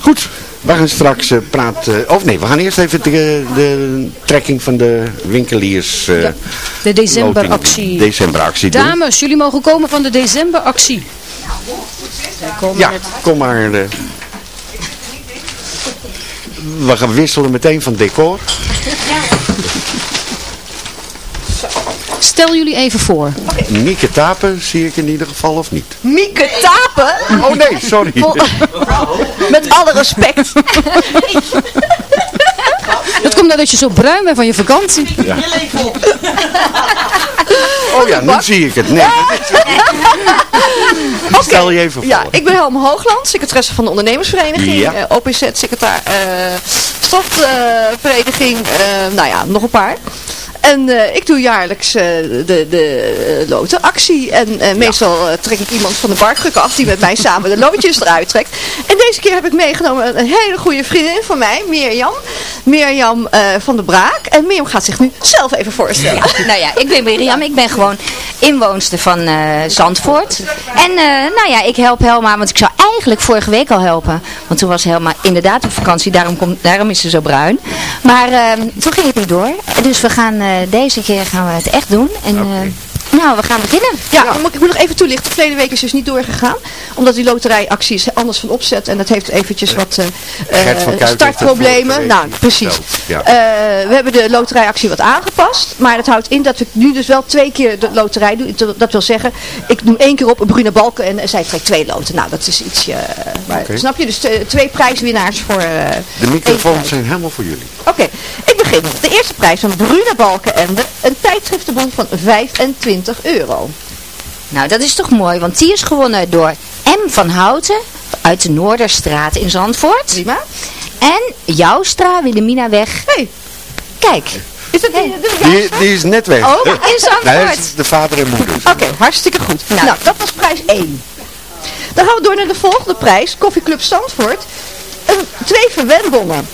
Goed. We gaan straks eh, praten. Of nee, we gaan eerst even de, de trekking van de winkeliers. eh, Ja, de decemberactie. Decemberactie doen. Dames, jullie mogen komen van de decemberactie. Ja, met kom maar. eh. We gaan wisselen meteen van decor. Stel jullie even voor. Mieke Tapen zie ik in ieder geval of niet? Mieke Tapen? Oh nee, sorry. Met alle respect. Dat komt nadat je zo bruin bent van je vakantie. Ja. Oh ja, nu zie ik het. Nee, Stel je even voor. Ja, ik ben Helma Hoogland, secretaresse van de ondernemersvereniging, Ja. OPZ, secretaris, eh stofvereniging, eh, nou ja, nog een paar. En eh, ik doe jaarlijks eh, de, de uh, lotenactie. En eh, meestal eh, trek ik iemand van de barkruk af die met mij samen de loodjes eruit trekt. En deze keer heb ik meegenomen een hele goede vriendin van mij, Mirjam. Mirjam eh, van de Braak. En Mirjam gaat zich nu zelf even voorstellen. Ja, nou ja, ik ben Mirjam. Ik ben gewoon inwoonster van eh, Zandvoort. En eh, nou ja, ik help Helma, want ik zou eigenlijk vorige week al helpen. Want toen was Helma inderdaad op vakantie, daarom, komt, daarom is ze zo bruin. Maar eh, toen ging het niet door. Dus we gaan, eh, deze keer gaan we het echt doen. En eh, nou, we gaan beginnen. Ja, ik moet- ik moet nog even toelichten. Verleden week is dus niet doorgegaan. Omdat die loterijactie is anders van opzet. En dat heeft eventjes wat eh, eh, startproblemen. Nou, precies. ja. Eh, we hebben de loterijactie wat aangepast. Maar dat houdt in dat we nu dus wel twee keer de loterij doen. Dat wil zeggen, ik doe één keer op een Bruna Balken en zij trekt twee loten. Nou, dat is iets... maar, Oké. Snap je? Dus twee prijswinnaars voor... eh, De microfoons zijn helemaal voor jullie. Oké, ik begin. De eerste prijs van Bruna Balkenende. Een tijdschriftenbon van 25 euro. Nou, dat is toch mooi, want die is gewonnen door M. van Houten uit de Noorderstraat in Zandvoort. Prima. En Joustra, Wilhelminaweg. Hey. Kijk. Is dat die, Die, die is net weg. Ook in Zandvoort. Is de vader en moeder. Oké, hartstikke goed. Nou. dat was prijs 1. Dan gaan we door naar de volgende prijs. Koffieclub Zandvoort. Een, twee verwendbonnen.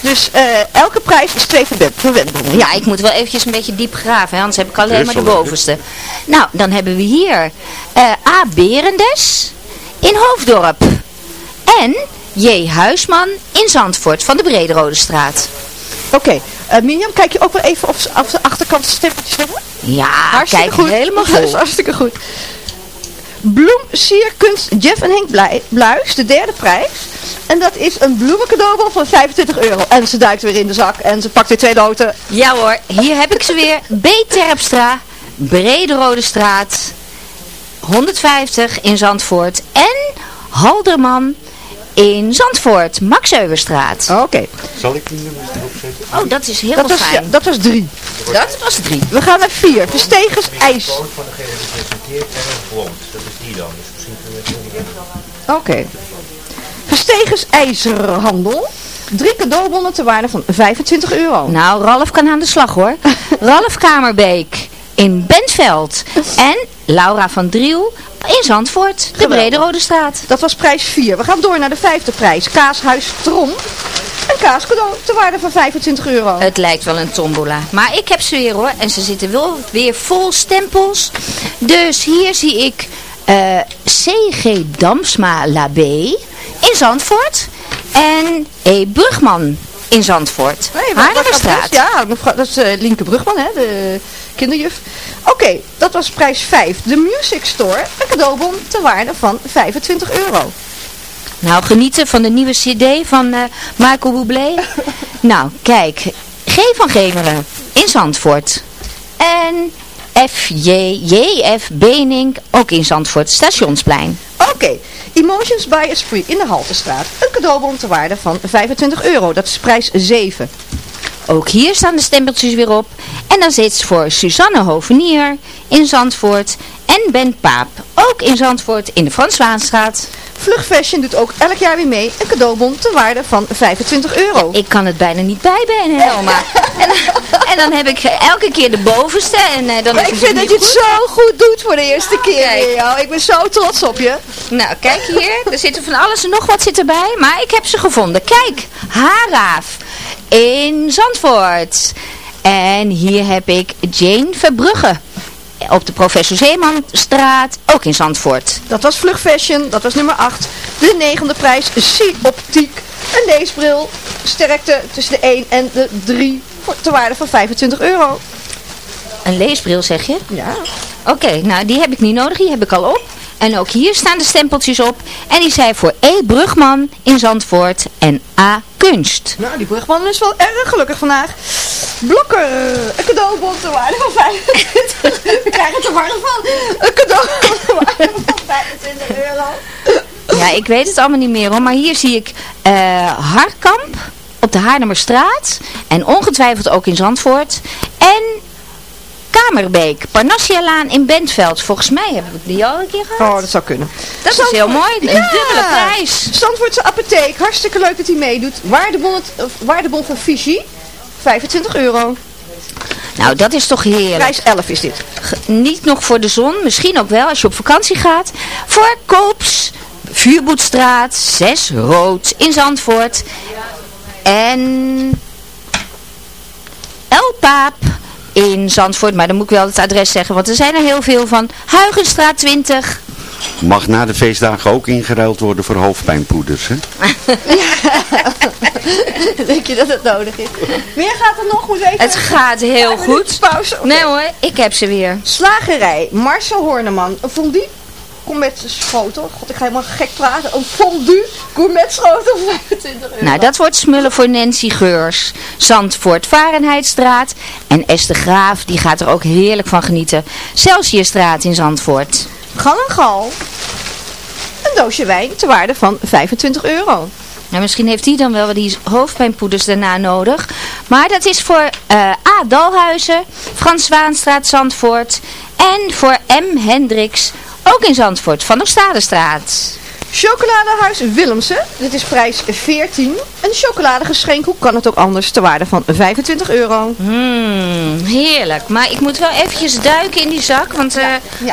Dus eh, elke prijs is twee verwen- verwendbonnen. Ja, ik moet wel eventjes een beetje diep graven, hè, anders heb ik alleen maar de bovenste. Nou, dan hebben we hier eh, A. Berendes in Hoofddorp. En J. Huisman in Zandvoort van de Brederode Straat. Oké, eh, Mirjam, kijk je ook wel even of, de achterkant stemmetjes hebben? Ja, Hartstikke kijk, goed. helemaal Dat is vol. hartstikke goed. Bloem, sierkunst, Jeff en Henk Bluis, de derde prijs. En dat is een bloemencadeaubon van 25 euro. En ze duikt weer in de zak en ze pakt weer twee loten. Ja hoor, hier heb ik ze weer. B. Terpstra, Brederode Straat, 150 in Zandvoort. En Halderman in Zandvoort, Max Euwerstraat. Oké. Zal ik die nummers erop zetten? Oh, dat is heel Dat was, ja, fijn. dat was drie. Dat was drie. We gaan naar vier. Verstegers ijs. van degene die presenteert en een blond. Dat is die dan. Dus misschien kunnen we het Oké. Verstegers ijzerhandel. Drie cadeaubonnen te waarde van 25 euro. Nou, Ralf kan aan de slag hoor. Ralf Kamerbeek in Bentveld. En Laura van Driel in Zandvoort, de Geweldig. Brede Rode Straat. Dat was prijs 4. We gaan door naar de vijfde prijs. Kaashuis Trom. Een kaascadeau te waarde van 25 euro. Het lijkt wel een tombola. Maar ik heb ze weer hoor. En ze zitten wel weer vol stempels. Dus hier zie ik eh, C.G. Damsma Labé in Zandvoort. En E. Brugman in Zandvoort. Nee, Haarlemmerstraat. Ja, dat is eh Linke Brugman, hè, de kinderjuf. Oké, dat was prijs 5. De Music Store, een cadeaubon te waarde van 25 euro. Nou, genieten van de nieuwe cd van eh Michael Bublé. nou, kijk. G van Gemeren in Zandvoort. En F.J. J.F. Benink ook in Zandvoort, Stationsplein. Oké, Emotions by Esprit in de Haltestraat. Een cadeaubon te waarde van 25 euro. Dat is prijs 7. Ook hier staan de stempeltjes weer op. En dan zit voor Suzanne Hovenier in Zandvoort en Ben Paap ook in Zandvoort in de Frans Waanstraat. Vlug Fashion doet ook elk jaar weer mee. Een cadeaubon te waarde van 25 euro. Ik kan het bijna niet bijbenen, Helma. en, en dan heb ik elke keer de bovenste. En, eh, dan Maar ik vind dat je het goed. zo goed doet voor de eerste keer Kijk. Ik ben zo trots op je. Nou, kijk hier. Er zitten van alles en nog wat zit erbij. Maar ik heb ze gevonden. Kijk, Haraaf in Zandvoort. En hier heb ik Jane Verbrugge. Op de Professor Zeemanstraat, ook in Zandvoort. Dat was Vlug Fashion, dat was nummer 8. De negende prijs, C-optiek. Een leesbril, sterkte tussen de 1 en de 3, voor, te waarde van 25 euro. Een leesbril zeg je? Ja. Oké, nou die heb ik niet nodig, die heb ik al op. En ook hier staan de stempeltjes op. En die zijn voor E. Brugman in Zandvoort en A. Kunst. Nou, die brugman is wel erg gelukkig vandaag. Blokker, een cadeaubon te waarde van 25 We krijgen het er warm van. Een cadeaubon te waarde van 25 euro. Ja, ik weet het allemaal niet meer hoor. Maar hier zie ik eh Harkamp op de Haarlemmerstraat. En ongetwijfeld ook in Zandvoort. En Kamerbeek, Parnassialaan in Bentveld. Volgens mij heb ik die al een keer gehad. Oh, dat zou kunnen. Dat is heel mooi. Een dubbele prijs. Zandvoortse apotheek, hartstikke leuk dat hij meedoet. Waardebon, waardebon van Fiji, 25 euro. Nou, dat is toch heerlijk. Prijs 11 is dit. Niet nog voor de zon, misschien ook wel als je op vakantie gaat. Voor Koops, Vuurboetstraat, 6 Rood in Zandvoort. En Elpaap in Zandvoort. Maar dan moet ik wel het adres zeggen, want er zijn er heel veel van. Huigenstraat 20. Mag na de feestdagen ook ingeruild worden voor hoofdpijnpoeders, hè? Denk je dat het nodig is? Meer gaat er nog? Moet even Het gaat heel goed. Pauze. Nee hoor, ik heb ze weer. Slagerij, Marcel Horneman. Een fondue gourmet schotel. God, ik ga helemaal gek praten. Een fondue gourmet schotel, 25 euro. Nou, dat wordt smullen voor Nancy Geurs. Zandvoort Varenheidstraat. En Esther Graaf, die gaat er ook heerlijk van genieten. Celsiusstraat in Zandvoort. Gal en gal. Een doosje wijn te waarde van 25 euro. Nou, misschien heeft hij dan wel die hoofdpijnpoeders daarna nodig. Maar dat is voor eh, A. Dalhuizen, Frans Waanstraat, Zandvoort. En voor M. Hendricks, ook in Zandvoort, van Oostadestraat. Chocoladehuis Willemsen. Dit is prijs 14. Een chocoladegeschenk. Hoe kan het ook anders? Te waarde van 25 euro. Mmm, heerlijk. Maar ik moet wel eventjes duiken in die zak, want eh,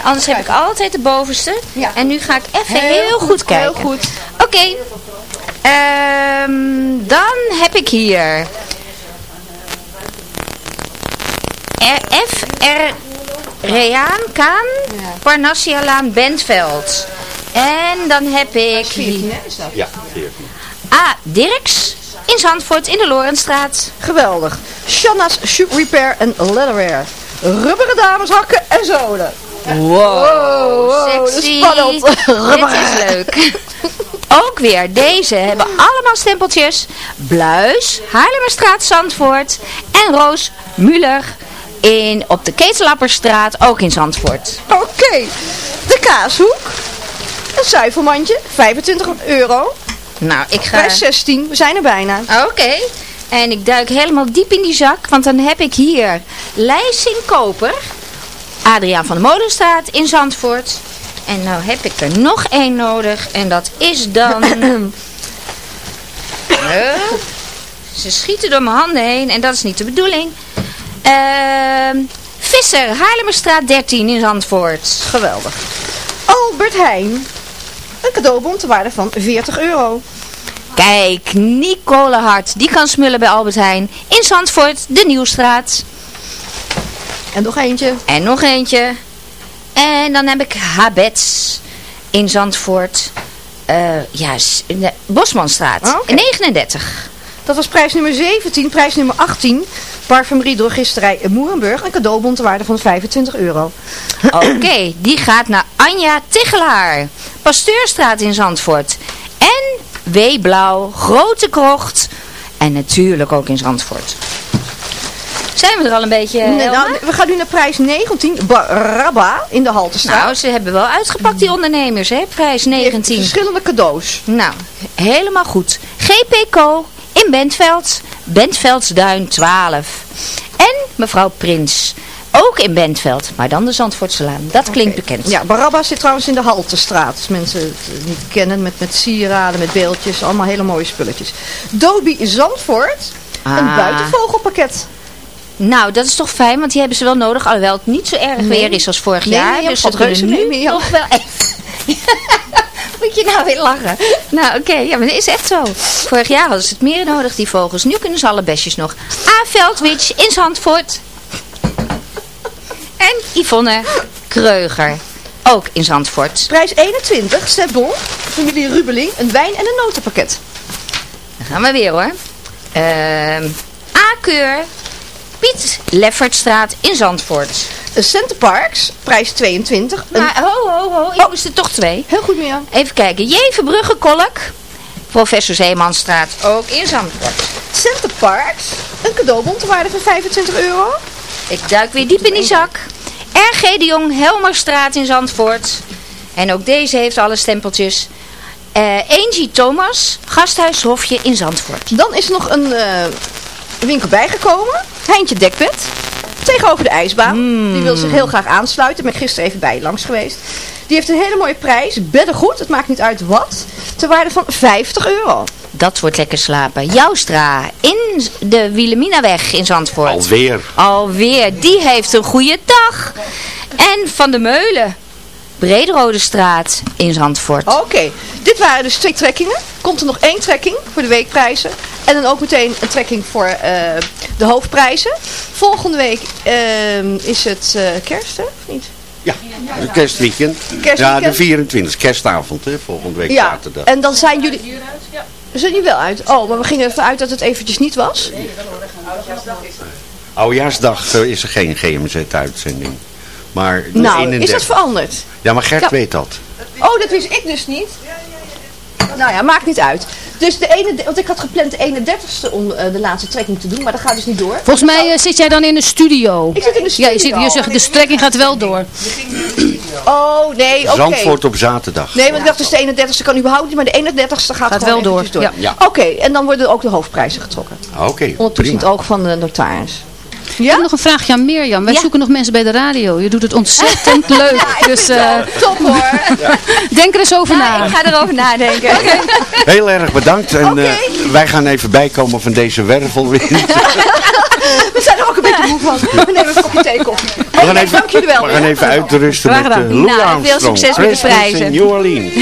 anders heb ik altijd de bovenste. En nu ga ik even heel, goed, kijken. Heel goed. Oké. Ehm, dan heb ik hier... R F R Reaan Kaan, Parnassialaan Bentveld. En dan heb ik hier... Ja, A. Dirks in Zandvoort in de Lorenstraat. Geweldig. Shanna's Shoe Repair en Leatherwear. Rubberen dameshakken en zolen. Wow, wow, dat is sexy. spannend. Dit is leuk. Ook weer, deze hebben allemaal stempeltjes. Bluis, Haarlemmerstraat, Zandvoort. En Roos Muller in, op de Ketelapperstraat, ook in Zandvoort. Oké. De kaashoek. Een zuivelmandje. 25 euro. Nou, ik ga... Prijs 16. We zijn er bijna. Oké. En ik duik helemaal diep in die zak, want dan heb ik hier Leising Koper, Adriaan van de Molenstraat in Zandvoort. En nou heb ik er nog één nodig en dat is dan... Eh, ze schieten door mijn handen heen en dat is niet de bedoeling. Ehm Visser, Haarlemmerstraat 13 in Zandvoort. Geweldig. Al Albert Heijn. Een cadeaubon te waarde van 40 euro. Kijk, Nicole Hart, die kan smullen bij Albert Heijn. In Zandvoort, de Nieuwstraat. En nog eentje. En nog eentje. En dan heb ik Habets in Zandvoort. Eh, ja, in de Bosmanstraat. Oh, oké. 39. Dat was prijs nummer 17. Prijs nummer 18. Parfumerie drogisterij Moerenburg. Een cadeaubon te waarde van 25 euro. Oké, die gaat naar Anja Tichelaar. Pasteurstraat in Zandvoort. En W Blauw, Grote Krocht. En natuurlijk ook in Zandvoort. Zijn we er al een beetje, nou, we gaan nu naar prijs 19. Barabba in de Haltestraat. Nou, ze hebben wel uitgepakt, die ondernemers, hè? Prijs 19. Verschillende cadeaus. Nou, helemaal goed. GP Co. in Bentveld. Bentveldsduin 12. En mevrouw Prins. Ook in Bentveld, maar dan de Zandvoortselaan. Dat klinkt bekend. Ja, Barabba zit trouwens in de Haltestraat. Als mensen het eh, niet kennen, met, met sieraden, met beeldjes. Allemaal hele mooie spulletjes. Dobie Zandvoort. Een Ah. buitenvogelpakket. Nou, dat is toch fijn, want die hebben ze wel nodig. Alhoewel het niet zo erg Nee. weer is als vorig Nee, jaar. nee, dus ze kunnen nu toch wel even... Moet je nou weer lachen? Nou, oké. Ja, maar dat is echt zo. Vorig jaar hadden ze het meer nodig, die vogels. Nu kunnen ze alle bestjes nog. A. Veldwitch in Zandvoort. En Yvonne Kreuger. Ook in Zandvoort. Prijs 21. Sebon. Familie Rubeling. Een wijn- en een notenpakket. Dan gaan we weer hoor. Ehm A-keur. Piet Leffertstraat in Zandvoort. Center Parks. Prijs 22. Een... Maar ho, ho, ho. Ik moest er toch twee. Heel goed, Mia. Even kijken. Jevenbrugge Kolk. Professor Zeemanstraat. Ook in Zandvoort. Center Parks. Een cadeaubon te waarde van 25 euro. Ik duik weer diep in die zak. RG de Jong Helmerstraat in Zandvoort. En ook deze heeft alle stempeltjes. Eh Angie Thomas. Gasthuis Hofje in Zandvoort. Dan is er nog een eh, winkel bijgekomen. Heintje Dekbed. Tegenover de ijsbaan. Die wil zich heel graag aansluiten. Ben ik gisteren even bij je langs geweest. Die heeft een hele mooie prijs. Beddengoed. Het maakt niet uit wat. Ter waarde van 50 euro. Dat wordt lekker slapen. Joustra in de Willeminaweg in Zandvoort. Alweer. Alweer. Die heeft een goede dag. En Van de Meulen. Brederode straat in Zandvoort. Oké. Dit waren dus twee trekkingen. Komt er nog één trekking voor de weekprijzen. En dan ook meteen een trekking voor eh, de hoofdprijzen. Volgende week ehm, is het eh, kerst, hè? Of niet? Ja, kerstweekend. Kerstweekend. Ja, de 24 kerstavond, hè, volgende week Ja, zaterdag. en dan zijn jullie... Zijn jullie wel uit? Oh, maar we gingen ervan uit dat het eventjes niet was. Oudjaarsdag eh, is er geen GMZ-uitzending. Maar Nou, 31 is dat veranderd? Ja, maar Gert Ja. weet dat. Oh, dat wist ik dus niet. Nou ja, maakt niet uit. Dus de ene, want ik had gepland de 31ste om eh, de laatste trekking te doen, maar dat gaat dus niet door. Volgens mij eh, zit jij dan in de studio. Ik zit in de Ja, je, zit, studio. je zegt, de strekking gaat wel door. Oh, nee, oké. Zandvoort op zaterdag. Nee, want ik dacht dus de 31ste kan überhaupt niet, maar de 31ste gaat, Gaat wel door, ja. Ja. Oké, en dan worden ook de hoofdprijzen getrokken. Oké, Ondertussen in prima. het oog van de notaris. Ik heb nog een vraagje aan Mirjam. Wij zoeken nog mensen bij de radio. Je doet het ontzettend leuk. dus eh, Top hoor. denk er eens over na. Ik ga erover nadenken. Heel erg bedankt. En eh, wij gaan even bijkomen van deze wervelwind. We zijn er ook een beetje moe van. We nemen een kopje thee koffie. We gaan Hey, even, dank jullie wel. we gaan even uitrusten met uh, Nou, veel succes met de prijzen. in New Orleans.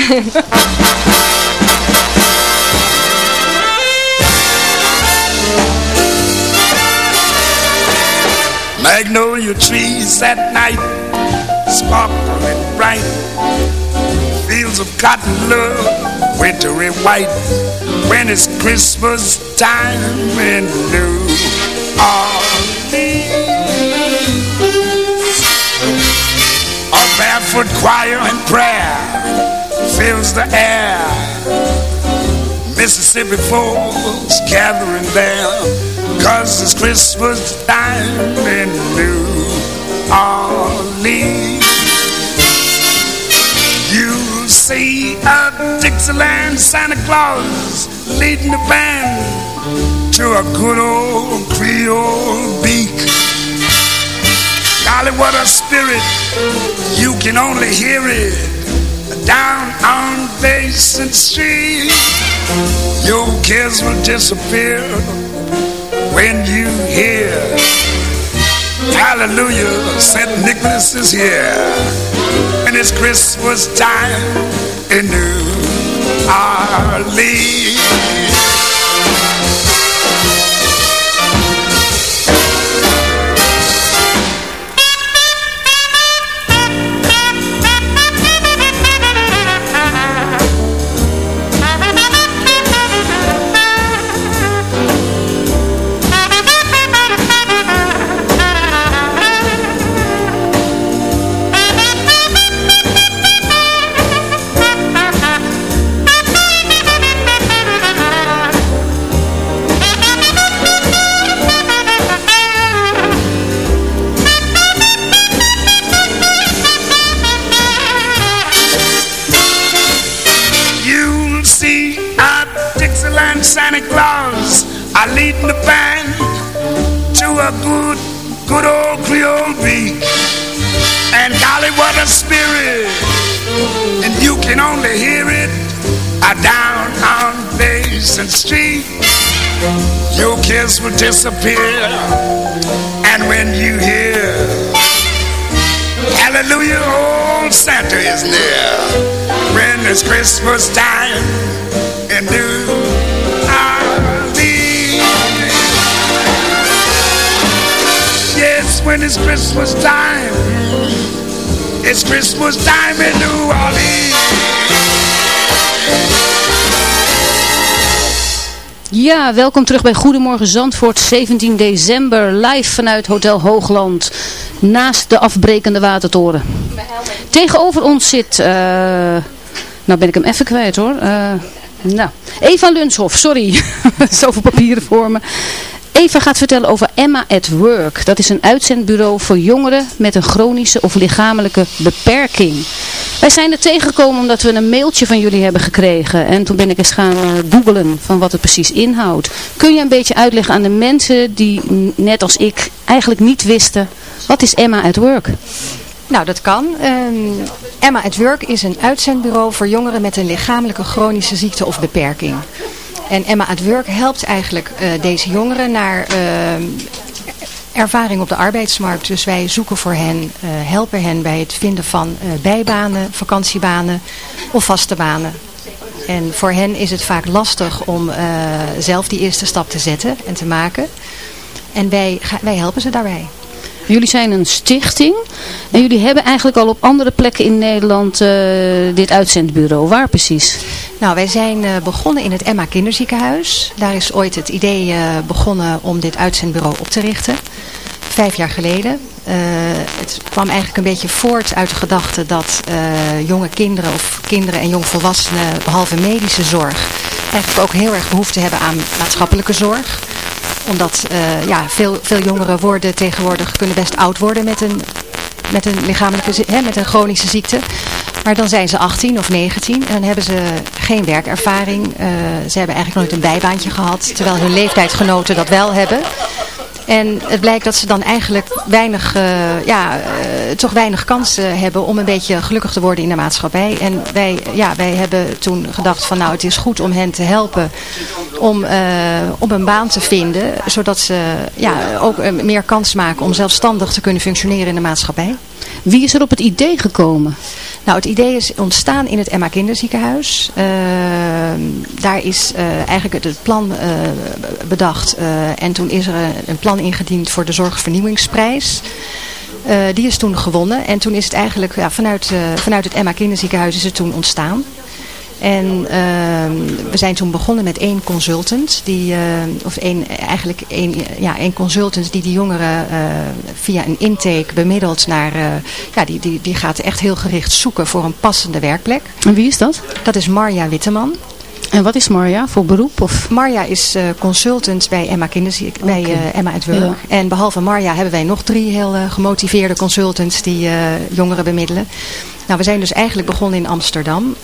Magnolia trees at night, sparkling bright. Fields of cotton love, wintry white. When it's Christmas time in New Orleans. A barefoot choir and prayer fills the air. Mississippi folks gathering there. Cause it's Christmas time in New Orleans. You'll see a Dixieland Santa Claus leading the band to a good old Creole beak. Golly, what a spirit! You can only hear it down on Basin Street. Your cares will disappear when you hear Hallelujah, St. Nicholas is here. And it's Christmas time in New Orleans. Creole beat. And golly, what a spirit! And you can only hear it down on Basin Street. Your kiss will disappear. And when you hear, Hallelujah, old Santa is near. When it's Christmas time in New when it's Christmas time. It's Christmas time in New Orleans. Ja, welkom terug bij Goedemorgen Zandvoort, 17 december, live vanuit Hotel Hoogland, naast de afbrekende watertoren. Tegenover ons zit, eh, nou ben ik hem even kwijt hoor, Eh, nou, Eva Lunshoff, sorry, zoveel papieren voor me. Eva gaat vertellen over Emma at Work. Dat is een uitzendbureau voor jongeren met een chronische of lichamelijke beperking. Wij zijn er tegengekomen omdat we een mailtje van jullie hebben gekregen. En toen ben ik eens gaan eh, googlen van wat het precies inhoudt. Kun je een beetje uitleggen aan de mensen die, net als ik, eigenlijk niet wisten... Wat is Emma at Work? Nou, dat kan. Ehm, Emma at Work is een uitzendbureau voor jongeren met een lichamelijke chronische ziekte of beperking. En Emma at Work helpt eigenlijk eh, deze jongeren naar ehm, ervaring op de arbeidsmarkt. Dus wij zoeken voor hen, eh, helpen hen bij het vinden van eh, bijbanen, vakantiebanen of vaste banen. En voor hen is het vaak lastig om eh, zelf die eerste stap te zetten en te maken. En wij, wij helpen ze daarbij. Jullie zijn een stichting en jullie hebben eigenlijk al op andere plekken in Nederland eh, dit uitzendbureau. Waar precies? Nou, wij zijn eh, begonnen in het Emma Kinderziekenhuis. Daar is ooit het idee eh, begonnen om dit uitzendbureau op te richten. Vijf jaar geleden. Het kwam eigenlijk een beetje voort uit de gedachte dat jonge kinderen of kinderen en jongvolwassenen, behalve medische zorg, eigenlijk ook heel erg behoefte hebben aan maatschappelijke zorg omdat eh, ja, veel, veel jongeren worden tegenwoordig, kunnen best oud worden met een, met een lichamelijke, hè, met een chronische ziekte. Maar dan zijn ze 18 of 19 en dan hebben ze geen werkervaring. Eh, ze hebben eigenlijk nooit een bijbaantje gehad, terwijl hun leeftijdsgenoten dat wel hebben. En het blijkt dat ze dan eigenlijk weinig, eh, ja, eh, toch weinig kansen hebben om een beetje gelukkig te worden in de maatschappij. En wij, ja, wij hebben toen gedacht van nou het is goed om hen te helpen om, eh, om een baan te vinden. Zodat ze ja, ook eh, meer kans maken om zelfstandig te kunnen functioneren in de maatschappij. Wie is er op het idee gekomen? Nou, het idee is ontstaan in het Emma Kinderziekenhuis. Eh, daar is eh, eigenlijk het, plan eh, bedacht. eh, en toen is er een, plan ingediend voor de Zorgvernieuwingsprijs. Die is toen gewonnen. En toen is het eigenlijk ja, vanuit, vanuit het Emma Kinderziekenhuis is het toen ontstaan. En ehm, we zijn toen begonnen met één consultant, die, eh, of één, eigenlijk één, ja, één consultant die die jongeren eh, via een intake bemiddelt naar, eh, ja, die, die, die gaat echt heel gericht zoeken voor een passende werkplek. En wie is dat? Dat is Marja Witteman. En wat is Marja voor beroep? Of? Marja is eh, consultant bij Emma Kinderziek, bij eh, Emma Work. Ja. En behalve Marja hebben wij nog drie heel eh, gemotiveerde consultants die jongeren bemiddelen. Nou, we zijn dus eigenlijk begonnen in Amsterdam.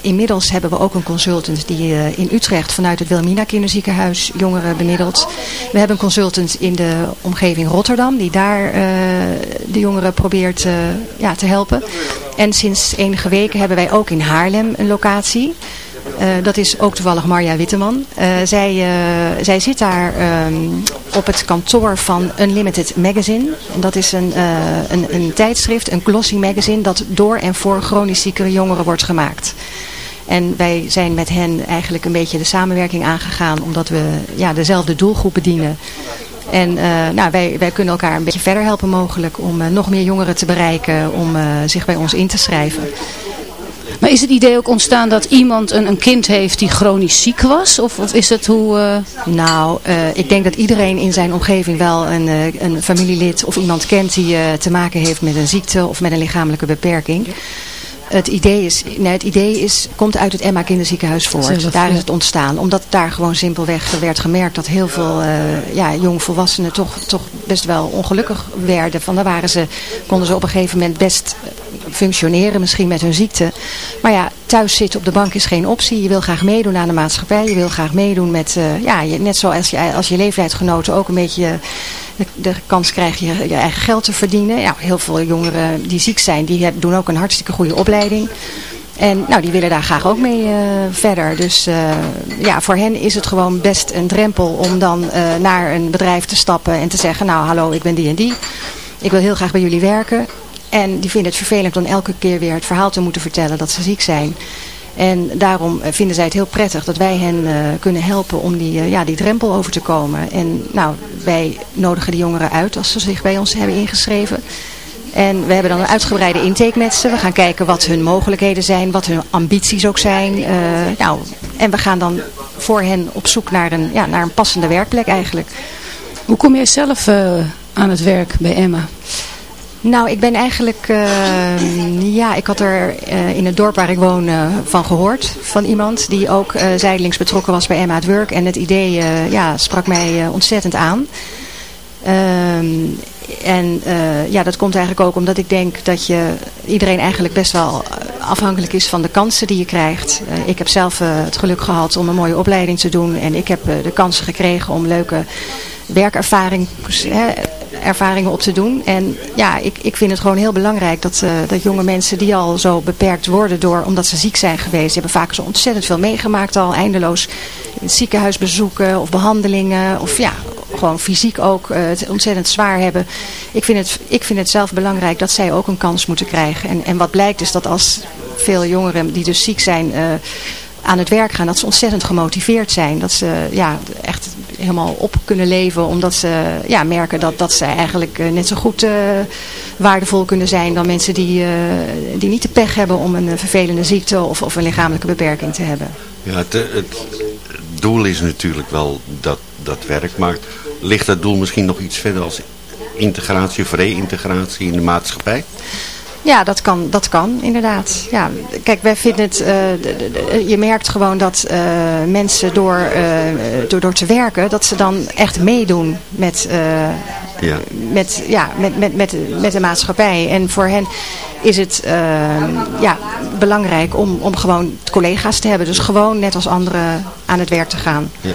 Inmiddels hebben we ook een consultant die in Utrecht vanuit het Wilmina Kinderziekenhuis jongeren bemiddelt. We hebben een consultant in de omgeving Rotterdam die daar de jongeren probeert ja, te helpen. En sinds enige weken hebben wij ook in Haarlem een locatie. Eh, dat is ook toevallig Marja Witteman. Eh, zij, eh, zij zit daar ehm, op het kantoor van Unlimited Magazine. Dat is een, een, een tijdschrift, een glossy magazine, dat door en voor chronisch ziekere jongeren wordt gemaakt. En wij zijn met hen eigenlijk een beetje de samenwerking aangegaan, omdat we ja, dezelfde doelgroep bedienen. En nou, wij, wij kunnen elkaar een beetje verder helpen mogelijk om nog meer jongeren te bereiken, om zich bij ons in te schrijven. Maar is het idee ook ontstaan dat iemand een, een kind heeft die chronisch ziek was? Of, of is het hoe... Nou, ik denk dat iedereen in zijn omgeving wel een, een familielid of iemand kent die te maken heeft met een ziekte of met een lichamelijke beperking. Het idee, is, nee, het idee is, komt uit het Emma Kinderziekenhuis voort. Daar is het ontstaan. Omdat daar gewoon simpelweg werd gemerkt dat heel veel uh, ja, jongvolwassenen toch, toch best wel ongelukkig werden. Van daar waren ze, konden ze op een gegeven moment best functioneren, misschien met hun ziekte. Maar ja, thuis zitten op de bank is geen optie. Je wil graag meedoen aan de maatschappij. Je wil graag meedoen met, uh, ja, net zoals je, als je leeftijdsgenoten ook een beetje de, kans krijg je eigen geld te verdienen. Ja, heel veel jongeren die ziek zijn, die doen ook een hartstikke goede opleiding. En nou, die willen daar graag ook mee uh, verder. Dus uh, ja, voor hen is het gewoon best een drempel om dan naar een bedrijf te stappen en te zeggen, nou hallo, ik ben die en die. Ik wil heel graag bij jullie werken. En die vinden het vervelend om elke keer weer het verhaal te moeten vertellen dat ze ziek zijn. En daarom eh, vinden zij het heel prettig dat wij hen uh, kunnen helpen om die, uh, ja, die drempel over te komen. En nou, wij nodigen de jongeren uit als ze zich bij ons hebben ingeschreven. En we hebben dan een uitgebreide intake met ze. We gaan kijken wat hun mogelijkheden zijn, wat hun ambities ook zijn. Nou, en we gaan dan voor hen op zoek naar een, ja, naar een passende werkplek eigenlijk. Hoe kom jij zelf aan het werk bij Emma? Nou, ik ben eigenlijk, uh, ja, ik had er uh, in het dorp waar ik woon uh, van gehoord. Van iemand die ook zijdelings betrokken was bij Emma at Work. En het idee, ja, sprak mij ontzettend aan. Ehm, en ja, dat komt eigenlijk ook omdat ik denk dat je iedereen eigenlijk best wel afhankelijk is van de kansen die je krijgt. ik heb zelf het geluk gehad om een mooie opleiding te doen. En ik heb de kansen gekregen om leuke werkervaring ervaringen op te doen. En ja, ik, ik vind het gewoon heel belangrijk dat, uh, dat jonge mensen die al zo beperkt worden door, omdat ze ziek zijn geweest. hebben vaak zo ontzettend veel meegemaakt al, eindeloos ziekenhuisbezoeken of behandelingen. Of ja, gewoon fysiek ook uh, het ontzettend zwaar hebben. Ik vind, het, ik vind het zelf belangrijk dat zij ook een kans moeten krijgen. En, en wat blijkt is dat als veel jongeren die dus ziek zijn... Uh, aan het werk gaan, dat ze ontzettend gemotiveerd zijn. Dat ze ja, echt helemaal op kunnen leven. Omdat ze ja, merken dat, dat ze eigenlijk eh, net zo goed uh, waardevol kunnen zijn dan mensen die, uh, die niet de pech hebben om een vervelende ziekte of, of een lichamelijke beperking te hebben. Ja, het, het doel is natuurlijk wel dat, dat werk. Maar ligt dat doel misschien nog iets verder als integratie of reïntegratie in de maatschappij? Ja, dat kan, dat kan inderdaad. Ja, kijk, wij vinden het, uh, je merkt gewoon dat uh, mensen door, uh, door, door te werken, dat ze dan echt meedoen met, ja. Met, ja, met, met, met, met de maatschappij. En voor hen is het ja, belangrijk om, om gewoon collega's te hebben. Dus gewoon net als anderen aan het werk te gaan. Ja.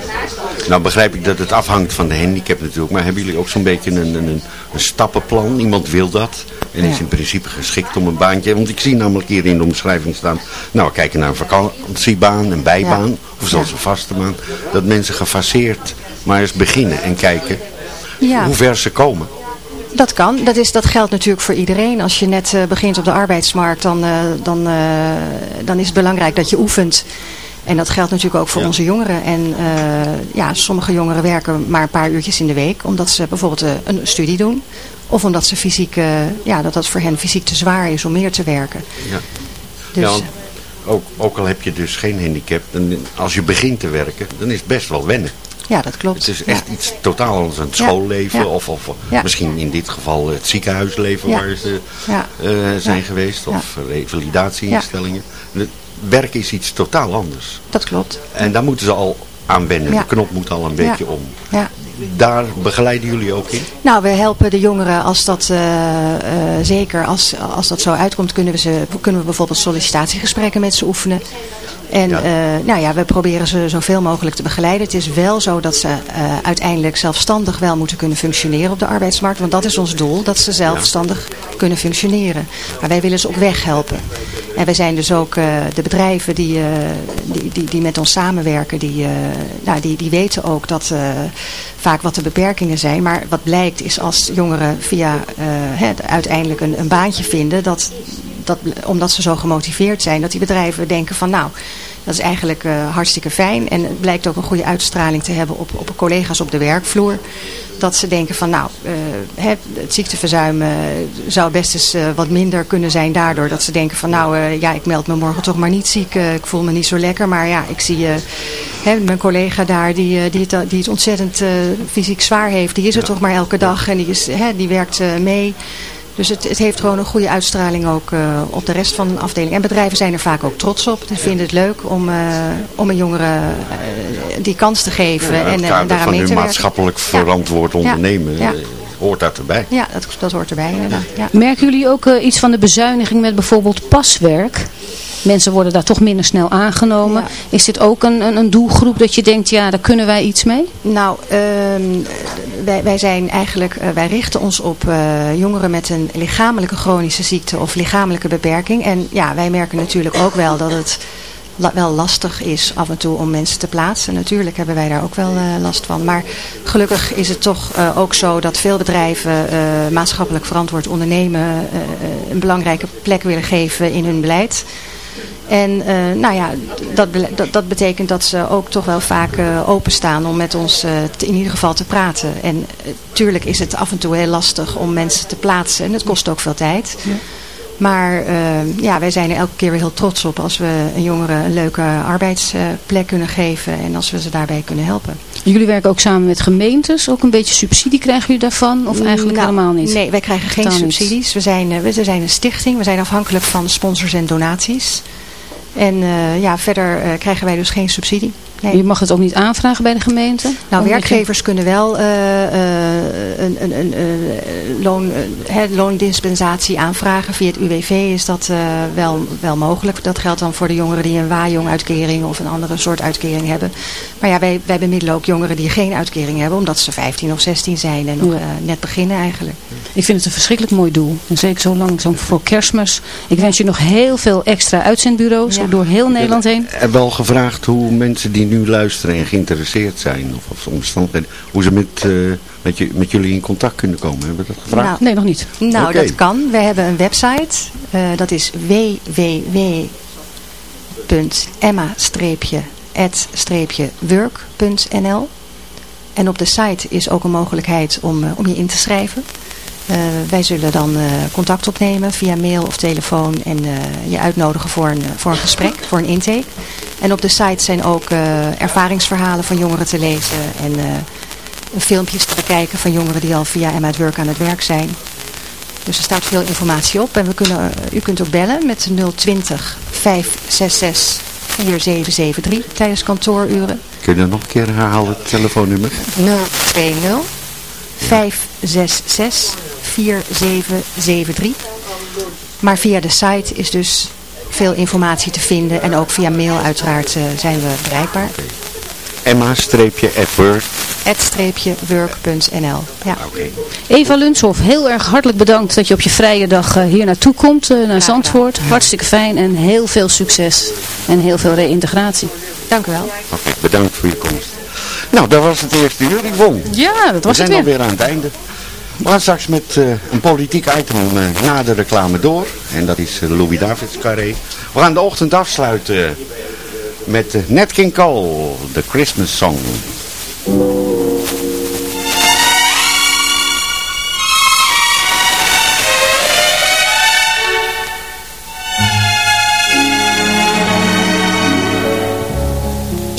Nou begrijp ik dat het afhangt van de handicap natuurlijk. Maar hebben jullie ook zo'n beetje een, een, een stappenplan? Iemand wil dat. En is in principe geschikt om een baantje. Want ik zie namelijk hier in de omschrijving staan. Nou, we kijken naar een vakantiebaan, een bijbaan. Of zelfs een vaste baan. Dat mensen gefaseerd maar eens beginnen en kijken hoe ver ze komen. Dat kan. Dat, is, dat geldt natuurlijk voor iedereen. Als je net uh, begint op de arbeidsmarkt, dan, uh, dan, uh, dan is het belangrijk dat je oefent. En dat geldt natuurlijk ook voor ja. onze jongeren. En ja, sommige jongeren werken maar een paar uurtjes in de week. Omdat ze bijvoorbeeld een studie doen. Of omdat ze fysiek, ja, dat dat voor hen fysiek te zwaar is om meer te werken. Ja. Dus, ja, ook, ook al heb je dus geen handicap, dan, als je begint te werken, dan is het best wel wennen. Ja, dat klopt. Het is echt iets totaal anders dan het schoolleven. Ja. Of, of misschien in dit geval het ziekenhuisleven waar ze uh, zijn geweest. Of revalidatieinstellingen. Het werk is iets totaal anders. Dat klopt. En daar moeten ze al aan wennen. De knop moet al een beetje om. Ja. Daar begeleiden jullie ook in? Nou, we helpen de jongeren als dat uh, uh, zeker, als, als dat zo uitkomt, kunnen we, ze, kunnen we bijvoorbeeld sollicitatiegesprekken met ze oefenen. En ja. Uh, nou ja, we proberen ze zoveel mogelijk te begeleiden. Het is wel zo dat ze uh, uiteindelijk zelfstandig wel moeten kunnen functioneren op de arbeidsmarkt. Want dat is ons doel, dat ze zelfstandig ja. kunnen functioneren. Maar wij willen ze op weg helpen. En wij zijn dus ook eh, de bedrijven die, die, die, die, met ons samenwerken, die, nou, die, die weten ook dat vaak wat de beperkingen zijn. Maar wat blijkt is als jongeren via uiteindelijk een, een baantje vinden, dat, dat, omdat ze zo gemotiveerd zijn, dat die bedrijven denken van nou, dat is eigenlijk hartstikke fijn. En het blijkt ook een goede uitstraling te hebben op, op collega's op de werkvloer dat ze denken van nou, uh, het, ziekteverzuim uh, zou best eens uh, wat minder kunnen zijn daardoor. Dat ze denken van nou, ja ik meld me morgen toch maar niet ziek, ik voel me niet zo lekker. Maar ja, ik zie hè, mijn collega daar die, die, het, die het ontzettend fysiek zwaar heeft. Die is er toch maar elke dag en die, is, hè, die werkt mee. Dus het, het, heeft gewoon een goede uitstraling ook uh, op de rest van de afdeling. En bedrijven zijn er vaak ook trots op. Ze vinden het leuk om, uh, om een jongere uh, die kans te geven. Ja, en, en daaraan mee te maatschappelijk verantwoord ondernemen ja. hoort dat erbij. Ja, dat, dat hoort erbij. Merken jullie ook iets van de bezuiniging met bijvoorbeeld paswerk? Mensen worden daar toch minder snel aangenomen. Is dit ook een, een, een, doelgroep dat je denkt, ja, daar kunnen wij iets mee? Nou, um, wij, wij zijn eigenlijk, uh, wij richten ons op uh, jongeren met een lichamelijke chronische ziekte of lichamelijke beperking. En ja, wij merken natuurlijk ook wel dat het wel lastig is af en toe om mensen te plaatsen. Natuurlijk hebben wij daar ook wel uh, last van. Maar gelukkig is het toch uh, ook zo dat veel bedrijven uh, maatschappelijk verantwoord ondernemen een belangrijke plek willen geven in hun beleid. En uh, nou ja, dat, dat, dat, betekent dat ze ook toch wel vaak uh, openstaan om met ons uh, te, in ieder geval te praten. En tuurlijk is het af en toe heel lastig om mensen te plaatsen en het kost ook veel tijd. Ja. Maar ja, wij zijn er elke keer weer heel trots op als we een jongere een leuke arbeidsplek kunnen geven en als we ze daarbij kunnen helpen. Jullie werken ook samen met gemeentes, ook een beetje subsidie krijgen jullie daarvan of eigenlijk nou, helemaal niet? Nee, wij krijgen geen subsidies. We zijn, we zijn een stichting, we zijn afhankelijk van sponsors en donaties. En uh, ja, verder uh, krijgen wij dus geen subsidie. Nee. Je mag het ook niet aanvragen bij de gemeente? Nou, werkgevers je... kunnen wel uh, een, een, een, loon, loondispensatie aanvragen. Via het UWV is dat wel, wel mogelijk. Dat geldt dan voor de jongeren die een waaijong-uitkering of een andere soort uitkering hebben. Maar ja, wij, wij bemiddelen ook jongeren die geen uitkering hebben. Omdat ze 15 of 16 zijn en nog ja. net beginnen eigenlijk. Ik vind het een verschrikkelijk mooi doel. En zeker zo lang zo voor kerstmis. Ik wens je nog heel veel extra uitzendbureaus ja. door heel Nederland heen. Ik heb wel gevraagd hoe mensen die nu luisteren en geïnteresseerd zijn, of, of omstandigheden, hoe ze met, uh, met, je, met jullie in contact kunnen komen. Hebben we dat gevraagd? Nou, nee, nog niet. Nou, okay. dat kan. We hebben een website. Uh, dat is www.emma-work.nl En op de site is ook een mogelijkheid om, uh, om je in te schrijven. Uh, wij zullen dan uh, contact opnemen via mail of telefoon en uh, je uitnodigen voor een, voor een gesprek, voor een intake. En op de site zijn ook ervaringsverhalen van jongeren te lezen en filmpjes te bekijken van jongeren die al via Emma Work aan het werk zijn. Dus er staat veel informatie op en we kunnen, u kunt ook bellen met 020 566 4773 tijdens kantooruren. Kun je nog een keer herhalen het telefoonnummer? 020 566 4773. Maar via de site is dus veel informatie te vinden. En ook via mail uiteraard uh, zijn we bereikbaar. Emma-at-work work.nl ja. Okay. Eva Lunshoff, heel erg hartelijk bedankt dat je op je vrije dag uh, hier naartoe komt, uh, naar Zandvoort. Hartstikke fijn en heel veel succes en heel veel reïntegratie. Dank u wel. Oké, okay, bedankt voor je komst. Nou, dat was het eerste uur, Yvonne. Ja, dat was We het zijn weer. alweer aan het einde. We gaan straks met uh, een politiek item uh, na de reclame door. En dat is uh, Louis Davids Carré. We gaan de ochtend afsluiten met Nat King Cole, de Christmas Song.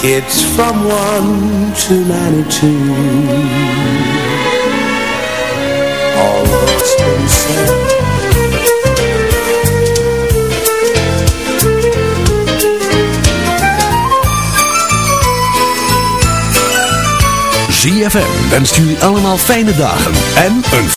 kids from one to ninety-two. All that's been said. ZFM wenst jullie allemaal fijne dagen en een